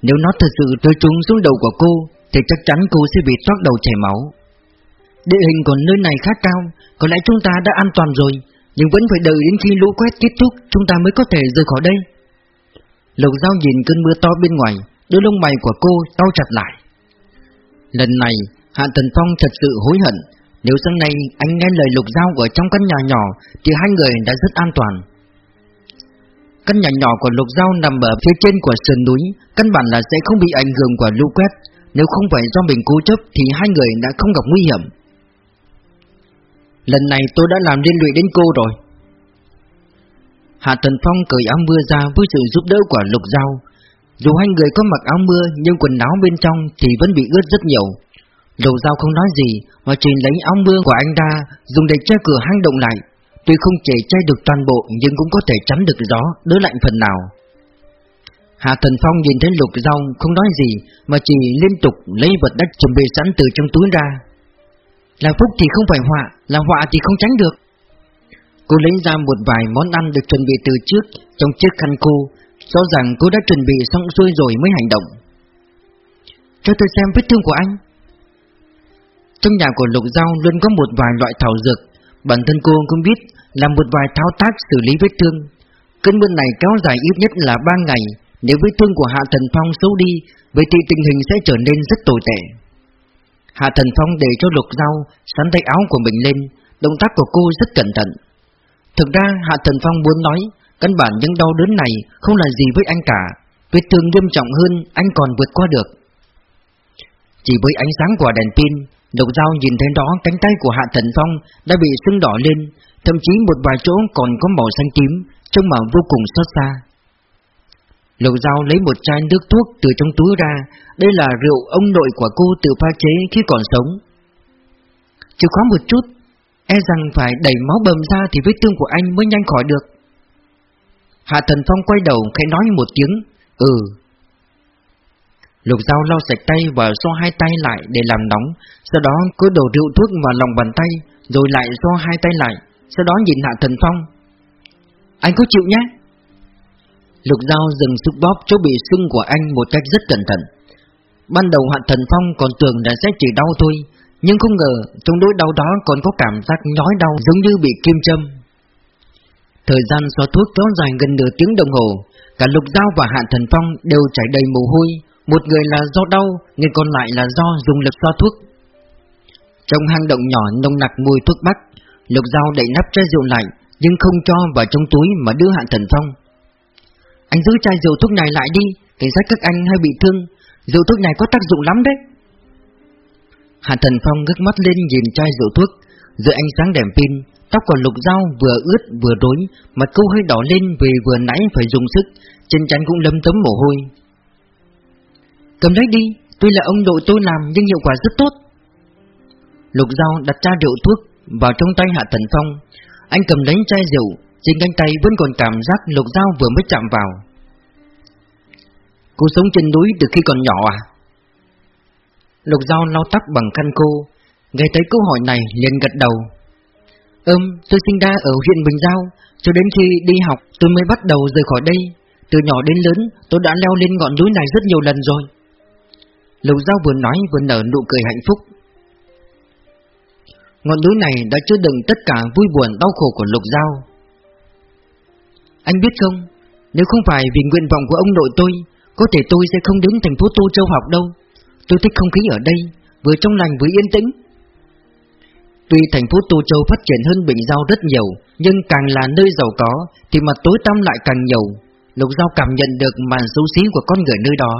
nếu nó thật sự rơi trúng xuống đầu của cô, Thì chắc chắn cô sẽ bị toát đầu chảy máu. Địa hình của nơi này khá cao, Có lẽ chúng ta đã an toàn rồi, Nhưng vẫn phải đợi đến khi lũ quét kết thúc, Chúng ta mới có thể rời khỏi đây. Lục Giao nhìn cơn mưa to bên ngoài, Đôi lông mày của cô đau chặt lại. Lần này Hạ Tần Phong thật sự hối hận. Nếu sáng nay anh nghe lời Lục Giao ở trong căn nhà nhỏ, Thì hai người đã rất an toàn. Căn nhà nhỏ của Lục Giao nằm ở phía trên của sườn núi, Căn bản là sẽ không bị ảnh hưởng của lũ quét. Nếu không phải do mình cố chấp, Thì hai người đã không gặp nguy hiểm. Lần này tôi đã làm liên lụy đến cô rồi. Hạ Tần Phong cởi áo mưa ra với sự giúp đỡ của Lục Giao. Dù hai người có mặc áo mưa, nhưng quần áo bên trong thì vẫn bị ướt rất nhiều. Lục dao không nói gì mà chỉ lấy áo mưa của anh ra dùng để che cửa hang động lại. Tuy không thể che được toàn bộ nhưng cũng có thể chắn được gió, đỡ lạnh phần nào. Hạ Thần Phong nhìn thấy Lục dao không nói gì mà chỉ liên tục lấy vật đất chuẩn bị sẵn từ trong túi ra. Là phúc thì không phải họa, là họa thì không tránh được. Cô lấy ra một vài món ăn được chuẩn bị từ trước trong chiếc khăn cô Rõ ràng cô đã chuẩn bị xong xuôi rồi mới hành động. Cho tôi xem vết thương của anh. Trong nhà của Lục Giao luôn có một vài loại thảo dược. Bản thân cô cũng biết làm một vài thao tác xử lý vết thương. Cơn mưa này kéo dài ít nhất là 3 ngày. Nếu vết thương của Hạ Thần Phong xấu đi, Vậy thì tình hình sẽ trở nên rất tồi tệ. Hạ Thần Phong để cho Lục Giao sắn tay áo của mình lên. Động tác của cô rất cẩn thận. Thực ra, Hạ Thần Phong muốn nói, Căn bản những đau đớn này không là gì với anh cả. Vết thương nghiêm trọng hơn anh còn vượt qua được. Chỉ với ánh sáng của đèn pin Độc dao nhìn thấy đó, cánh tay của Hạ Thần Phong đã bị sưng đỏ lên, Thậm chí một vài chỗ còn có màu xanh tím, Trông màu vô cùng xót xa. Lục dao lấy một chai nước thuốc từ trong túi ra, Đây là rượu ông nội của cô tự pha chế khi còn sống. Chỉ khó một chút E rằng phải đẩy máu bầm ra thì vết thương của anh mới nhanh khỏi được. Hạ Thần Phong quay đầu khẽ nói một tiếng Ừ Lục dao lau sạch tay và xoa hai tay lại để làm nóng, Sau đó cứ đổ rượu thuốc vào lòng bàn tay, Rồi lại xoa hai tay lại, Sau đó nhìn Hạ Thần Phong. Anh có chịu nhé Lục dao dừng xúc bóp chỗ bị sưng của anh một cách rất cẩn thận. Ban đầu Hạ Thần Phong còn tưởng là sẽ chỉ đau thôi, Nhưng không ngờ trong nỗi đau đó còn có cảm giác nhói đau giống như bị kim châm. Thời gian xoa thuốc kéo dài gần nửa tiếng đồng hồ, Cả Lục Giao và Hạ Thần Phong đều chảy đầy mồ hôi một người là do đau, người còn lại là do dùng lực xoa thuốc. Trong hang động nhỏ nồng nặc mùi thuốc bắc Lục dao đẩy nắp chai rượu lại Nhưng không cho vào trong túi mà đưa Hạ Thần Phong. Anh giữ chai rượu thuốc này lại đi Cảnh sát các anh hay bị thương Rượu thuốc này có tác dụng lắm đấy. Hạ Thần Phong ngước mắt lên nhìn chai rượu thuốc Dưới ánh sáng đèn pin Tóc của lục dao vừa ướt vừa rối Mặt cô hơi đỏ lên vì vừa nãy phải dùng sức Trên trán cũng lấm tấm mồ hôi. Cầm lấy đi Tuy là ông đội tôi làm nhưng hiệu quả rất tốt Lục dao đặt chai rượu thuốc Vào trong tay Hạ Thần Phong Anh cầm lấy chai rượu Trên cánh tay vẫn còn cảm giác lục dao vừa mới chạm vào Cô sống trên núi từ khi còn nhỏ à? Lục dao lau tóc bằng khăn cô Nghe thấy câu hỏi này liền gật đầu Ừm, tôi sinh ra ở huyện Bình Giao, cho đến khi đi học tôi mới bắt đầu rời khỏi đây. Từ nhỏ đến lớn, tôi đã leo lên ngọn núi này rất nhiều lần rồi. Lục Giao vừa nói vừa nở nụ cười hạnh phúc. Ngọn núi này đã chứa đựng tất cả vui buồn đau khổ của Lục Giao. Anh biết không, nếu không phải vì nguyện vọng của ông nội tôi, có thể tôi sẽ không đến thành phố Tô Châu học đâu. Tôi thích không khí ở đây, vừa trong lành vừa yên tĩnh. Tuy thành phố Tô Châu phát triển hơn Bình Giao rất nhiều, nhưng càng là nơi giàu có, thì mặt tối tăm lại càng nhiều. Lục Giao cảm nhận được màn xấu xí của con người nơi đó.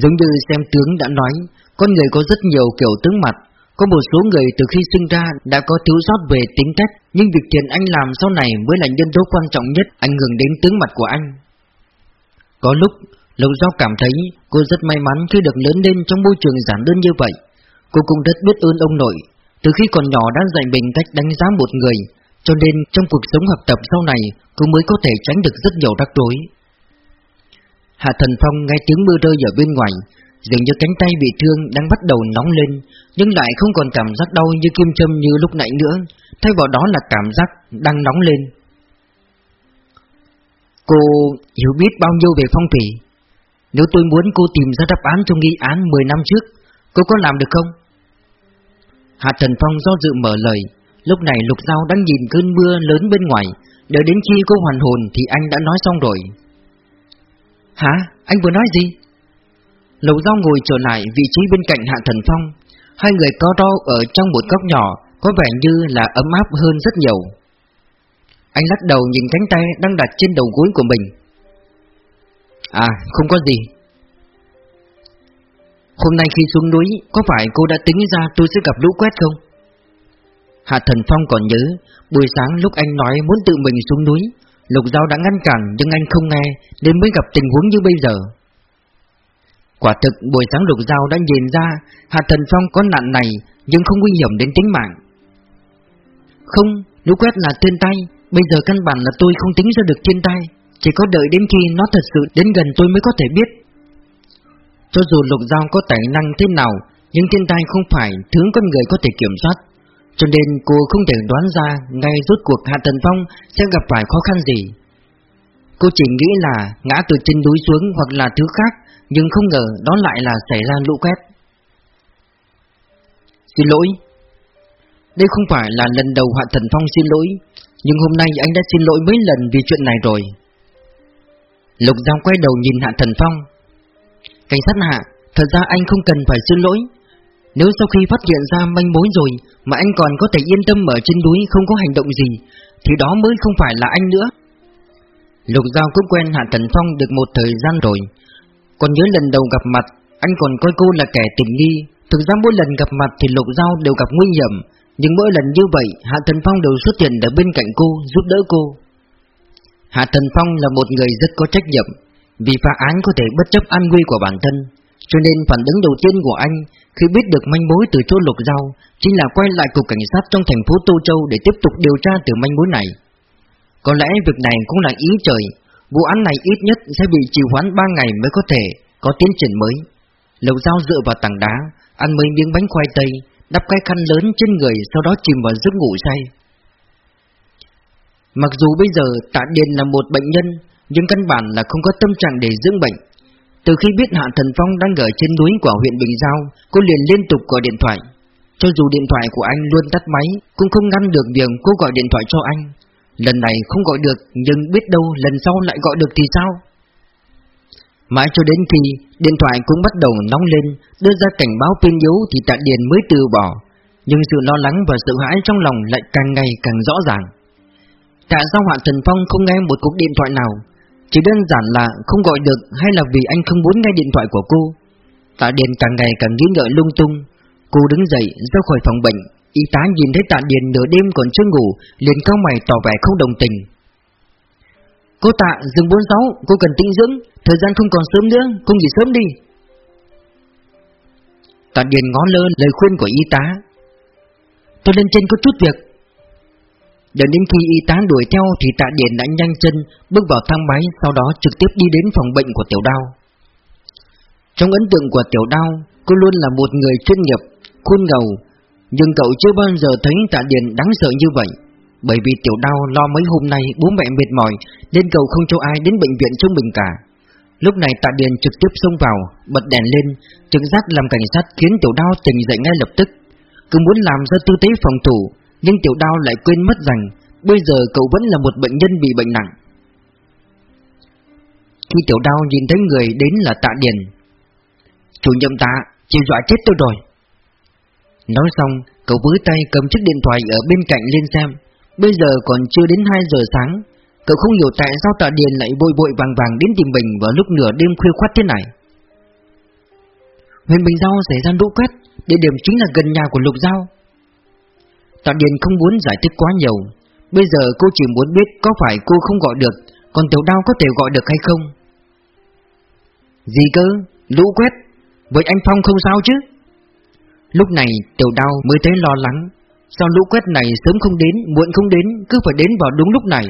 Giống như xem tướng đã nói, con người có rất nhiều kiểu tướng mặt. Có một số người từ khi sinh ra đã có thiếu sót về tính cách, nhưng việc tiền anh làm sau này mới là nhân tố quan trọng nhất ảnh hưởng đến tướng mặt của anh. Có lúc, Lục Giao cảm thấy cô rất may mắn khi được lớn lên trong môi trường giản đơn như vậy. Cô cũng rất biết ơn ông nội Từ khi còn nhỏ đã dạy mình cách đánh giá một người Cho nên trong cuộc sống học tập sau này Cô mới có thể tránh được rất nhiều rắc rối Hạ Thần Phong nghe tiếng mưa rơi ở bên ngoài, Dường như cánh tay bị thương đang bắt đầu nóng lên, Nhưng lại không còn cảm giác đau như kim châm như lúc nãy nữa, Thay vào đó là cảm giác đang nóng lên. Cô hiểu biết bao nhiêu về phong thủy? Nếu tôi muốn cô tìm ra đáp án trong nghi án 10 năm trước, Cô có làm được không? Hạ Thần Phong do dự mở lời, Lúc này Lục Giao đang nhìn cơn mưa lớn bên ngoài, Đợi đến khi cô hoàn hồn thì anh đã nói xong rồi. Hả? Anh vừa nói gì? lầu do ngồi trở lại vị trí bên cạnh Hạ Thần Phong Hai người co ro ở trong một góc nhỏ, Có vẻ như là ấm áp hơn rất nhiều Anh lắc đầu nhìn cánh tay đang đặt trên đầu gối của mình À không có gì Hôm nay khi xuống núi, Có phải cô đã tính ra tôi sẽ gặp lũ quét không? Hạ Thần Phong còn nhớ, Buổi sáng lúc anh nói muốn tự mình xuống núi Lục Giao đã ngăn cản nhưng anh không nghe Nên mới gặp tình huống như bây giờ. Quả thực buổi sáng Lục Giao đã nhìn ra Hạ Thần Phong có nạn này Nhưng không nguy hiểm đến tính mạng. Không, lũ quét là thiên tai Bây giờ căn bản là tôi không tính ra được thiên tai Chỉ có đợi đến khi nó thật sự đến gần tôi mới có thể biết. Cho dù Lục Giao có tài năng thế nào Nhưng thiên tai không phải thứ con người có thể kiểm soát cho nên cô không thể đoán ra ngay rốt cuộc Hạ Tần Phong sẽ gặp phải khó khăn gì. Cô chỉ nghĩ là ngã từ trên núi xuống hoặc là thứ khác, nhưng không ngờ đó lại là xảy ra lũ quét. Xin lỗi. Đây không phải là lần đầu Hạ Thần Phong xin lỗi, nhưng hôm nay anh đã xin lỗi mấy lần vì chuyện này rồi. Lục Giang quay đầu nhìn Hạ Thần Phong. Cảnh sát Hạ, thật ra anh không cần phải xin lỗi, nếu sau khi phát hiện ra manh mối rồi mà anh còn có thể yên tâm ở trên núi không có hành động gì, thì đó mới không phải là anh nữa. Lục Giao cũng quen Hạ thần Phong được một thời gian rồi. Còn nhớ lần đầu gặp mặt, anh còn coi cô là kẻ tình nghi. Thực ra mỗi lần gặp mặt thì Lục Giao đều gặp nguy hiểm, nhưng mỗi lần như vậy Hạ thần Phong đều xuất hiện ở bên cạnh cô, giúp đỡ cô. Hạ thần Phong là một người rất có trách nhiệm, vì phá án có thể bất chấp an nguy của bản thân, cho nên phản ứng đầu tiên của anh khi biết được manh mối từ chỗ lục rau Chính là quay lại cục cảnh sát trong thành phố Tô Châu Để tiếp tục điều tra từ manh mối này. Có lẽ việc này cũng là ý trời, Vụ án này ít nhất sẽ bị trì hoãn 3 ngày mới có thể có tiến triển mới. Lục rau dựa vào tảng đá, Ăn mấy miếng bánh khoai tây, Đắp cái khăn lớn trên người Sau đó chìm vào giấc ngủ say. Mặc dù bây giờ Tạ Điền là một bệnh nhân, Nhưng căn bản là không có tâm trạng để dưỡng bệnh từ khi biết Hạ Thần Phong đang ở trên núi của huyện Bình Giao, cô liền liên tục gọi điện thoại. Cho dù điện thoại của anh luôn tắt máy, cũng không ngăn được việc cô gọi điện thoại cho anh. Lần này không gọi được, nhưng biết đâu lần sau lại gọi được thì sao? Mãi cho đến khi điện thoại cũng bắt đầu nóng lên, đưa ra cảnh báo pin yếu thì Tạ Điền mới từ bỏ. Nhưng sự lo lắng và sợ hãi trong lòng lại càng ngày càng rõ ràng. Tại sao Hạ Thần Phong không nghe một cuộc điện thoại nào? Chỉ đơn giản là không gọi được hay là vì anh không muốn nghe điện thoại của cô. Tạ Điền càng ngày càng nghĩ ngợi lung tung. Cô đứng dậy, ra khỏi phòng bệnh. Y tá nhìn thấy Tạ Điền nửa đêm còn chưa ngủ, liền cao mày tỏ vẻ không đồng tình. Cô Tạ, dừng 46 Cô cần tĩnh dưỡng, Thời gian không còn sớm nữa, Cô nghỉ sớm đi. Tạ Điền ngó lơ lời khuyên của y tá. Tôi lên trên có chút việc Đợi đến khi y tá đuổi theo thì tạ điển đã nhanh chân bước vào thang máy sau đó trực tiếp đi đến phòng bệnh của tiểu đao. Trong ấn tượng của tiểu đao, cô luôn là một người chuyên nghiệp, khuôn ngầu, nhưng cậu chưa bao giờ thấy tạ điển đáng sợ như vậy. Bởi vì tiểu đao lo mấy hôm nay bố mẹ mệt mỏi nên cậu không cho ai đến bệnh viện trong mình cả. Lúc này tạ điền trực tiếp xông vào, bật đèn lên, trực giác làm cảnh sát khiến tiểu đao tỉnh dậy ngay lập tức. Cứ muốn làm ra tư thế phòng thủ, nhưng tiểu đao lại quên mất rằng, Bây giờ cậu vẫn là một bệnh nhân bị bệnh nặng. Khi tiểu đao nhìn thấy người đến là tạ điền, Chủ nhiệm tạ, Chị dọa chết tôi rồi. Nói xong, Cậu với tay cầm chiếc điện thoại ở bên cạnh lên xem. Bây giờ còn chưa đến 2 giờ sáng, Cậu không hiểu tại sao tạ điền lại vội vội vàng vàng đến tìm mình vào lúc nửa đêm khuya khoát thế này. Huyện Bình Giao xảy ra lũ quét, Địa điểm chính là gần nhà của Lục Giao. Tạ Điền không muốn giải thích quá nhiều. Bây giờ cô chỉ muốn biết có phải cô không gọi được, Còn tiểu đao có thể gọi được hay không? Gì cơ? Lũ quét. Vậy anh Phong không sao chứ? Lúc này tiểu đao mới thấy lo lắng. Sao lũ quét này sớm không đến, Muộn không đến, Cứ phải đến vào đúng lúc này?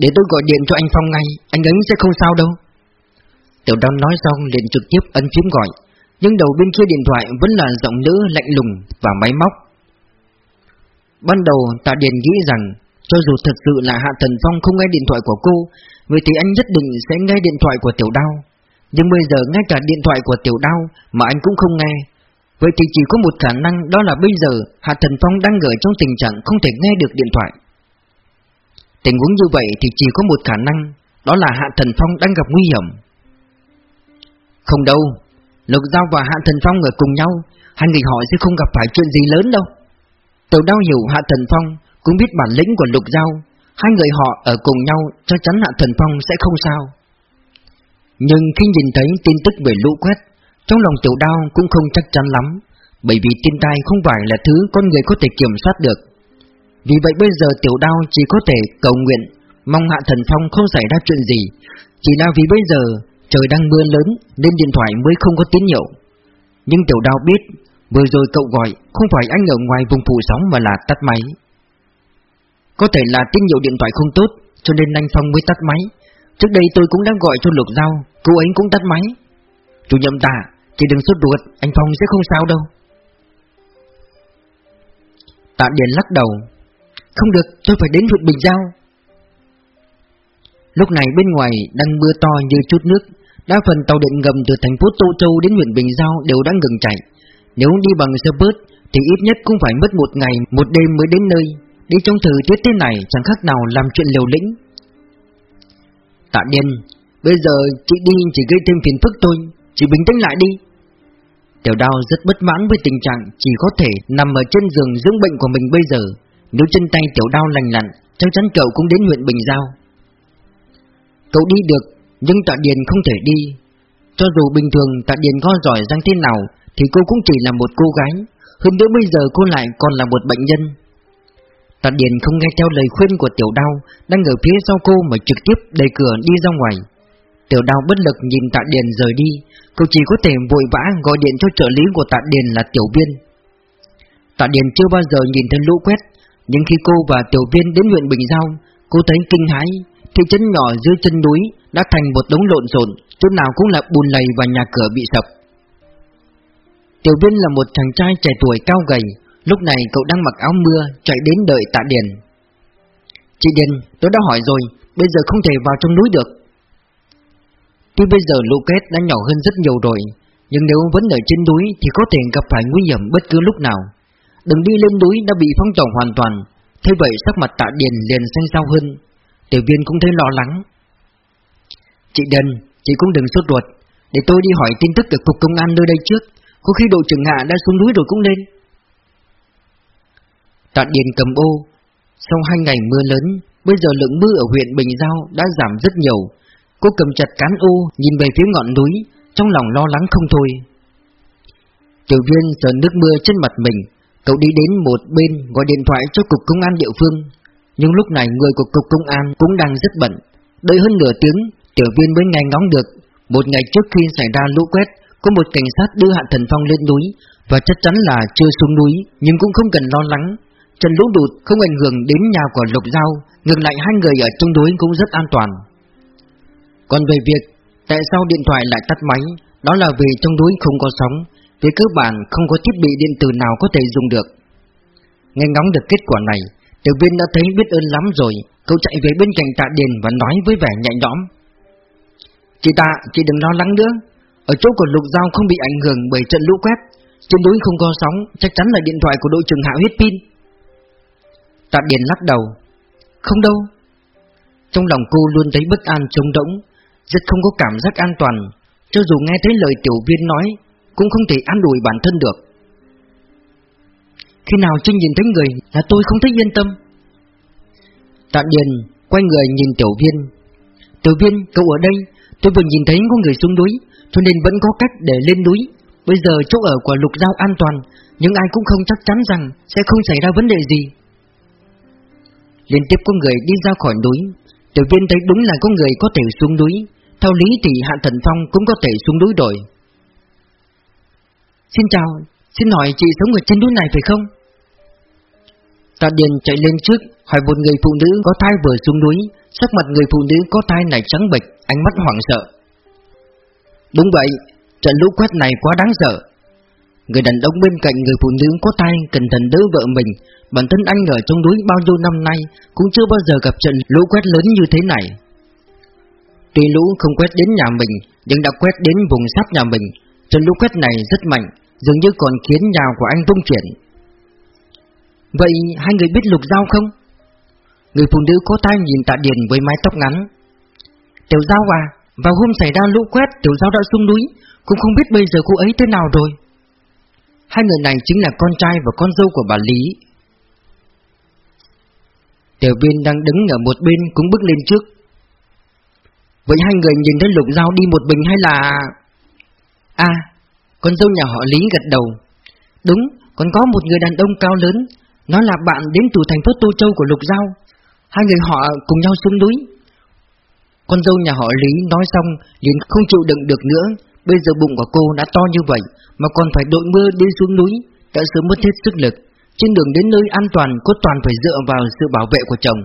Để tôi gọi điện cho anh Phong ngay, Anh ấy sẽ không sao đâu. Tiểu đao nói xong liền trực tiếp ấn phím gọi. Nhưng đầu bên kia điện thoại vẫn là giọng nữ lạnh lùng và máy móc. Ban đầu Tạ Điền nghĩ rằng cho dù thật sự là Hạ Thần Phong không nghe điện thoại của cô, vậy thì anh nhất định sẽ nghe điện thoại của Tiểu Đao. Nhưng bây giờ ngay cả điện thoại của Tiểu Đao mà anh cũng không nghe. Vậy thì chỉ có một khả năng đó là bây giờ Hạ Thần Phong đang ở trong tình trạng không thể nghe được điện thoại Tình huống như vậy thì chỉ có một khả năng Đó là Hạ Thần Phong đang gặp nguy hiểm Không đâu Lục Giao và Hạ Thần Phong ở cùng nhau Hai người họ sẽ không gặp phải chuyện gì lớn đâu Tiểu đao hiểu Hạ Thần Phong, Cũng biết bản lĩnh của Lục Giao. Hai người họ ở cùng nhau, Chắc chắn Hạ Thần Phong sẽ không sao. Nhưng khi nhìn thấy tin tức về lũ quét, Trong lòng tiểu đao cũng không chắc chắn lắm, Bởi vì tin tai không phải là thứ con người có thể kiểm soát được. Vì vậy bây giờ tiểu đao chỉ có thể cầu nguyện, Mong Hạ Thần Phong không xảy ra chuyện gì. Chỉ là vì bây giờ trời đang mưa lớn, Nên điện thoại mới không có tín hiệu. Nhưng tiểu đao biết Vừa rồi cậu gọi, không phải anh ở ngoài vùng phủ sóng mà là tắt máy. Có thể là tín hiệu điện thoại không tốt, Cho nên anh Phong mới tắt máy. Trước đây tôi cũng đã gọi cho Lục Giao, Cô ấy cũng tắt máy. Chủ nhiệm tạ Chỉ đừng sốt ruột, Anh Phong sẽ không sao đâu. Tạ Điền lắc đầu. Không được, tôi phải đến huyện Bình Giao. Lúc này bên ngoài đang mưa to như chút nước, Đa phần tàu điện ngầm từ thành phố Tô Châu đến huyện Bình Giao đều đang ngừng chạy nếu đi bằng xe bus thì ít nhất cũng phải mất một ngày, một đêm mới đến nơi. Đi trong thời tiết thế này chẳng khác nào làm chuyện liều lĩnh. Tạ Điên, bây giờ chị đi chỉ gây thêm phiền phức thôi, chị bình tĩnh lại đi. Tiểu đao rất bất mãn với tình trạng chỉ có thể nằm ở trên giường dưỡng bệnh của mình bây giờ. Nếu chân tay tiểu đao lành lặn, chắc chắn cậu cũng đến huyện Bình Giao. Cậu đi được, nhưng tạ điền không thể đi. Cho dù bình thường tạ điền có giỏi giang thế nào, thì cô cũng chỉ là một cô gái, hơn nữa bây giờ cô lại còn là một bệnh nhân. Tạ Điền không nghe theo lời khuyên của Tiểu Đao, đang ở phía sau cô mà trực tiếp đẩy cửa đi ra ngoài. Tiểu Đao bất lực nhìn Tạ Điền rời đi, cô chỉ có thể vội vã gọi điện cho trợ lý của Tạ Điền là Tiểu Viên. Tạ Điền chưa bao giờ nhìn thấy lũ quét, nhưng khi cô và Tiểu Viên đến huyện Bình Giao, cô thấy kinh hãi, thị trấn nhỏ dưới chân núi đã thành một đống lộn xộn, chỗ nào cũng là bùn lầy và nhà cửa bị sập. Tiểu viên là một chàng trai trẻ tuổi cao gầy, Lúc này cậu đang mặc áo mưa, Chạy đến đợi tạ Điền. Chị Điền, tôi đã hỏi rồi, Bây giờ không thể vào trong núi được. Tuy bây giờ lũ kết đã nhỏ hơn rất nhiều rồi, Nhưng nếu vẫn ở trên núi Thì có thể gặp phải nguy hiểm bất cứ lúc nào. Đừng đi lên núi đã bị phong tỏa hoàn toàn, Thế vậy sắc mặt tạ Điền liền xanh xao hơn. Tiểu viên cũng thấy lo lắng. Chị Điền, Chị cũng đừng sốt ruột, Để tôi đi hỏi tin tức từ cục công an nơi đây trước có khi đội trưởng Hạ đã xuống núi rồi cũng nên. Tạ Điền cầm ô. Sau hai ngày mưa lớn, Bây giờ lượng mưa ở huyện Bình Giao đã giảm rất nhiều. Cô cầm chặt cán ô, Nhìn về phía ngọn núi, Trong lòng lo lắng không thôi. Tiểu viên chờ nước mưa trên mặt mình. Cậu đi đến một bên, gọi điện thoại cho cục công an địa phương. Nhưng lúc này người của cục công an cũng đang rất bận. Đợi hơn nửa tiếng, Tiểu viên mới nghe ngóng được. Một ngày trước khi xảy ra lũ quét có một cảnh sát đưa Hạ Thần Phong lên núi Và chắc chắn là chưa xuống núi Nhưng cũng không cần lo lắng. Trần lũ đụt không ảnh hưởng đến nhà của Lục Giao Ngược lại hai người ở trong núi cũng rất an toàn. Còn về việc Tại sao điện thoại lại tắt máy Đó là vì trong núi không có sóng Về cơ bản không có thiết bị điện tử nào có thể dùng được. Nghe ngóng được kết quả này Tiểu viên đã thấy biết ơn lắm rồi Cậu chạy về bên cạnh tạ điền và nói với vẻ nhạy nhõm. Chị tạ, chị đừng lo lắng nữa ở chỗ của Lục dao không bị ảnh hưởng bởi trận lũ quét Trên núi không có sóng, Chắc chắn là điện thoại của đội trưởng Hạo hết pin. Tạ Điền lắc đầu. Không đâu. Trong lòng cô luôn thấy bất an trống rỗng, Rất không có cảm giác an toàn, Cho dù nghe thấy lời tiểu viên nói, Cũng không thể an ủi bản thân được. Khi nào chưa nhìn thấy người là tôi không thấy yên tâm. Tạ Điền quay người nhìn tiểu viên. Tiểu viên, cậu ở đây, Tôi vừa nhìn thấy có người xuống núi cho nên vẫn có cách để lên núi. Bây giờ chỗ ở của lục giao an toàn, Nhưng ai cũng không chắc chắn rằng Sẽ không xảy ra vấn đề gì. Liên tiếp có người đi ra khỏi núi. Tiểu viên thấy đúng là có người có thể xuống núi. Theo lý thì Hạ Thần Phong cũng có thể xuống núi rồi. Xin chào, Xin hỏi chị sống ở trên núi này phải không? Tạ Điền chạy lên trước, Hỏi một người phụ nữ có thai vừa xuống núi. Sắc mặt người phụ nữ có thai này trắng bệch, Ánh mắt hoảng sợ. Đúng vậy, trận lũ quét này quá đáng sợ. Người đàn ông bên cạnh người phụ nữ có tay cẩn thận đỡ vợ mình, bản thân anh ở trong núi bao nhiêu năm nay cũng chưa bao giờ gặp trận lũ quét lớn như thế này. Tuy lũ không quét đến nhà mình, nhưng đã quét đến vùng sắp nhà mình. Trận lũ quét này rất mạnh, Dường như còn khiến nhà của anh tung chuyển Vậy hai người biết lục dao không? Người phụ nữ có tai nhìn tạ điền với mái tóc ngắn Tiểu dao à vào hôm xảy ra lũ quét tiểu giao đã xuống núi. Cũng không biết bây giờ cô ấy thế nào rồi. Hai người này chính là con trai và con dâu của bà Lý. Tiểu viên đang đứng ở một bên cũng bước lên trước. Vậy hai người nhìn thấy lục dao đi một mình hay là... À, con dâu nhà họ Lý gật đầu. Đúng, còn có một người đàn ông cao lớn. Nó là bạn đến từ thành phố Tô Châu của lục dao Hai người họ cùng nhau xuống núi. Con dâu nhà họ Lý nói xong liền không chịu đựng được nữa. Bây giờ bụng của cô đã to như vậy Mà còn phải đội mưa đi xuống núi, Đã sớm mất hết sức lực. Trên đường đến nơi an toàn, Cô toàn phải dựa vào sự bảo vệ của chồng.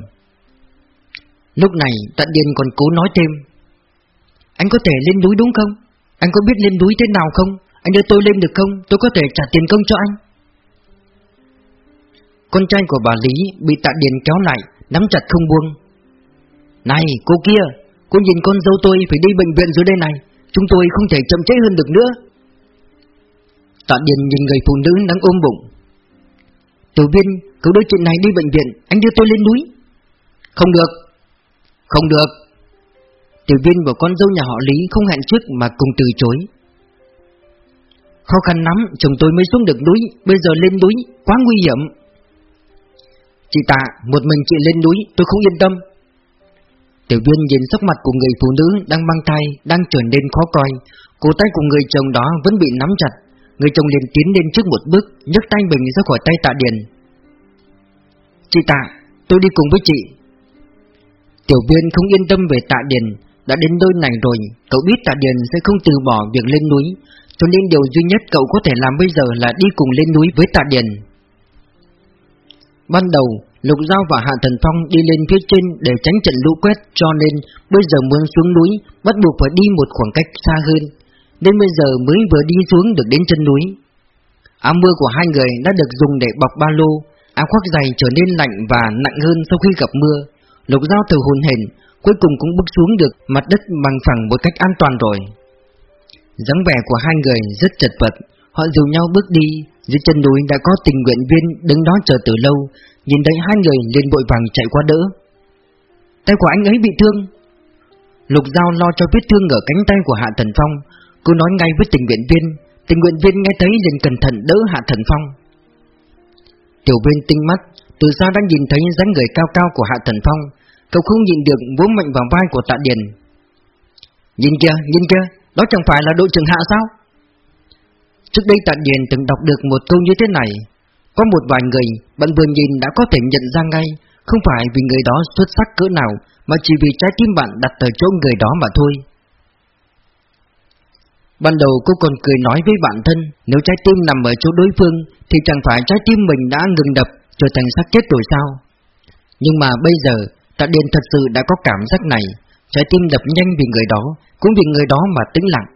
Lúc này Tận Điền còn cố nói thêm. Anh có thể lên núi đúng không? Anh có biết lên núi thế nào không? Anh đưa tôi lên được không? Tôi có thể trả tiền công cho anh. Con trai của bà Lý bị tạ điền kéo lại, Nắm chặt không buông. Này, cô kia! Cô nhìn con dâu tôi phải đi bệnh viện dưới đây này. Chúng tôi không thể chậm chế hơn được nữa. Tạ Điền nhìn người phụ nữ đang ôm bụng. Tiểu viên Cứ đưa chuyện này đi bệnh viện, Anh đưa tôi lên núi. Không được. Không được. Tiểu viên và con dâu nhà họ Lý không hẹn trước mà cùng từ chối. Khó khăn lắm, Chồng tôi mới xuống được núi, Bây giờ lên núi Quá nguy hiểm. Chị tạ, Một mình chị lên núi, Tôi không yên tâm. Tiểu viên nhìn sắc mặt của người phụ nữ đang mang thai đang trở nên khó coi, cổ tay của người chồng đó vẫn bị nắm chặt. Người chồng liền tiến lên trước một bước, nhấc tay mình ra khỏi tay Tạ Điền. Chị Tạ, tôi đi cùng với chị. Tiểu viên không yên tâm về Tạ Điền, đã đến nơi này rồi, cậu biết Tạ Điền sẽ không từ bỏ việc lên núi, cho nên điều duy nhất cậu có thể làm bây giờ là đi cùng lên núi với Tạ Điền. Ban đầu, Lục Giao và Hạ Thần Phong đi lên phía trên để tránh trận lũ quét cho nên bây giờ muốn xuống núi bắt buộc phải đi một khoảng cách xa hơn. nên bây giờ mới vừa đi xuống được đến chân núi. Áo mưa của hai người đã được dùng để bọc ba lô, áo khoác dày trở nên lạnh và nặng hơn sau khi gặp mưa. Lục Giao từ hồn hển, cuối cùng cũng bước xuống được mặt đất bằng phẳng một cách an toàn rồi. dáng vẻ của hai người rất chật vật, họ dìu nhau bước đi, dưới chân núi đã có tình nguyện viên đứng đó chờ từ lâu, Nhìn thấy hai người liền vội vàng chạy qua đỡ. Tay của anh ấy bị thương. Lục Giao lo cho vết thương ở cánh tay của Hạ Thần Phong Cô nói ngay với tình nguyện viên, Tình nguyện viên nghe thấy liền cẩn thận đỡ Hạ Thần Phong. Tiểu viên tinh mắt, Từ xa đang nhìn thấy dáng người cao cao của Hạ Thần Phong, Cậu không nhìn được vỗ mạnh vào vai của Tạ Điền. Nhìn kia nhìn kia Đó chẳng phải là đội trưởng Hạ sao? Trước đây Tạ Điền từng đọc được một câu như thế này có một vài người, bạn vừa nhìn đã có thể nhận ra ngay, không phải vì người đó xuất sắc cỡ nào, mà chỉ vì trái tim bạn đặt ở chỗ người đó mà thôi. Ban đầu cô còn cười nói với bản thân, nếu trái tim nằm ở chỗ đối phương, thì chẳng phải trái tim mình đã ngừng đập, trở thành xác chết rồi sao? Nhưng mà bây giờ, Tạ Điền thật sự đã có cảm giác này, trái tim đập nhanh vì người đó, cũng vì người đó mà tĩnh lặng.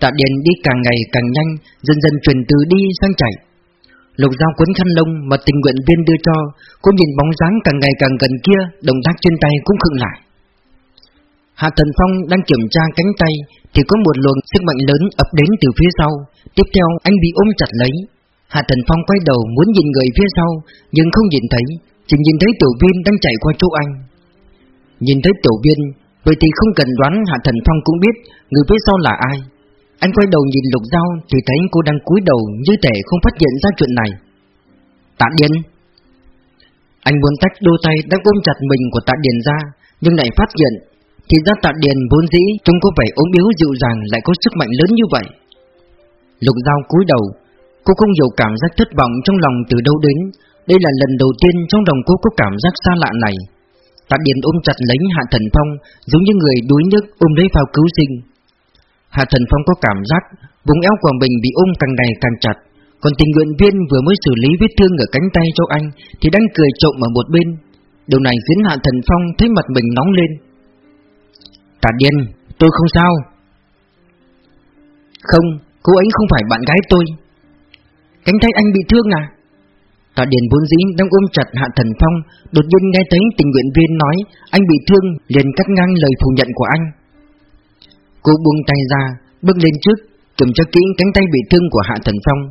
Tạ Điền đi càng ngày càng nhanh, dần dần chuyển từ đi sang chạy. Lục dao cuốn khăn lông mà tình nguyện viên đưa cho, Cô nhìn bóng dáng càng ngày càng gần kia, Động tác trên tay cũng khựng lại. Hạ Thần Phong đang kiểm tra cánh tay Thì có một luồng sức mạnh lớn ập đến từ phía sau. Tiếp theo, anh bị ôm chặt lấy. Hạ Thần Phong quay đầu muốn nhìn người phía sau, Nhưng không nhìn thấy, Chỉ nhìn thấy tiểu viên đang chạy qua chỗ anh. Nhìn thấy tiểu viên, Vậy thì không cần đoán Hạ Thần Phong cũng biết Người phía sau là ai anh quay đầu nhìn Lục Giao thì thấy cô đang cúi đầu như thể không phát hiện ra chuyện này. Tạ Điền Anh muốn tách đôi tay đang ôm chặt mình của Tạ Điền ra, nhưng lại phát hiện thì ra Tạ Điền vốn dĩ trông có vẻ ốm yếu dịu dàng lại có sức mạnh lớn như vậy. Lục Giao cúi đầu, cô không hiểu cảm giác thất vọng trong lòng từ đâu đến. Đây là lần đầu tiên trong lòng cô có cảm giác xa lạ này. Tạ Điền ôm chặt lấy Hạ Thần Phong, giống như người đuối nước ôm lấy phao cứu sinh. Hạ Thần Phong có cảm giác vùng eo của mình bị ôm càng ngày càng chặt, còn tình nguyện viên vừa mới xử lý vết thương ở cánh tay cho anh thì đang cười trộm ở một bên. Điều này khiến Hạ Thần Phong thấy mặt mình nóng lên. Tạ Điên, tôi không sao. Không, cô ấy không phải bạn gái tôi. Cánh tay anh bị thương à? Tạ Điền vốn dĩ đang ôm chặt Hạ Thần Phong, đột nhiên nghe thấy tình nguyện viên nói anh bị thương liền cắt ngang lời phủ nhận của anh. Cô buông tay ra, bước lên trước, kiểm tra kỹ cánh tay bị thương của Hạ Thần Phong.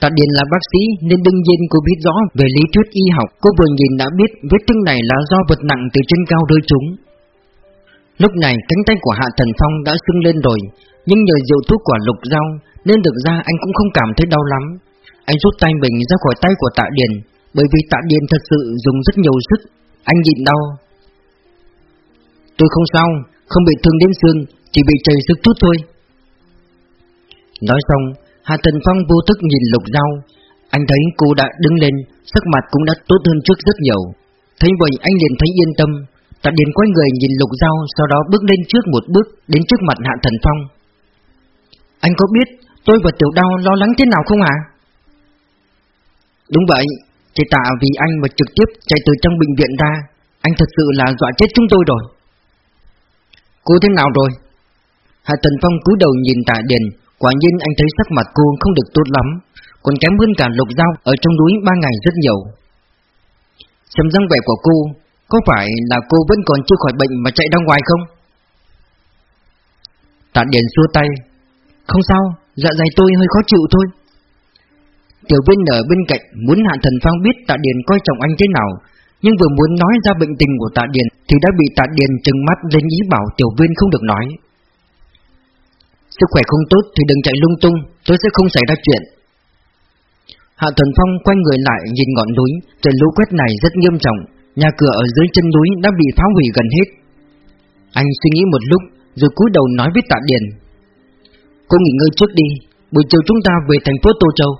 Tạ Điền là bác sĩ nên đương nhiên cô biết rõ về lý thuyết y học. Cô vừa nhìn đã biết vết thương này là do vật nặng từ trên cao rơi trúng. Lúc này cánh tay của Hạ Thần Phong đã sưng lên rồi, nhưng nhờ rượu thuốc của lục dao nên được ra anh cũng không cảm thấy đau lắm. Anh rút tay mình ra khỏi tay của Tạ Điền, bởi vì Tạ Điền thật sự dùng rất nhiều sức. Anh nhịn đau. Tôi không sao, không bị thương đến xương, chỉ bị chảy sức chút thôi. Nói xong, Hạ Thần Phong vô thức nhìn lục dao Anh thấy cô đã đứng lên Sắc mặt cũng đã tốt hơn trước rất nhiều. Thấy vậy anh liền thấy yên tâm. Tạ Điền quay người nhìn lục dao Sau đó bước lên trước một bước Đến trước mặt Hạ Thần Phong. Anh có biết tôi và Tiểu Đao lo lắng thế nào không ạ? Đúng vậy Chỉ tạ vì anh mà trực tiếp chạy từ trong bệnh viện ra. Anh thật sự là dọa chết chúng tôi rồi. Cô thế nào rồi? Hạ Thần Phong cúi đầu nhìn Tạ Điền Quả nhiên anh thấy sắc mặt cô không được tốt lắm Còn kém hơn cả lục dao ở trong núi ba ngày rất nhiều Xem răng vẻ của cô Có phải là cô vẫn còn chưa khỏi bệnh mà chạy ra ngoài không? Tạ Điền xua tay Không sao, dạ dày tôi hơi khó chịu thôi Tiểu viên ở bên cạnh muốn Hạ Thần Phong biết Tạ Điền coi trọng anh thế nào nhưng vừa muốn nói ra bệnh tình của Tạ Điền Thì đã bị Tạ Điền trừng mắt lên ý bảo Tiểu viên không được nói. Sức khỏe không tốt thì đừng chạy lung tung, Tôi sẽ không xảy ra chuyện. Hạ Thuần Phong quay người lại nhìn ngọn núi Trận lũ quét này rất nghiêm trọng, Nhà cửa ở dưới chân núi đã bị phá hủy gần hết. Anh suy nghĩ một lúc, Rồi cúi đầu nói với Tạ Điền. Cô nghỉ ngơi trước đi, Buổi chiều chúng ta về thành phố Tô Châu.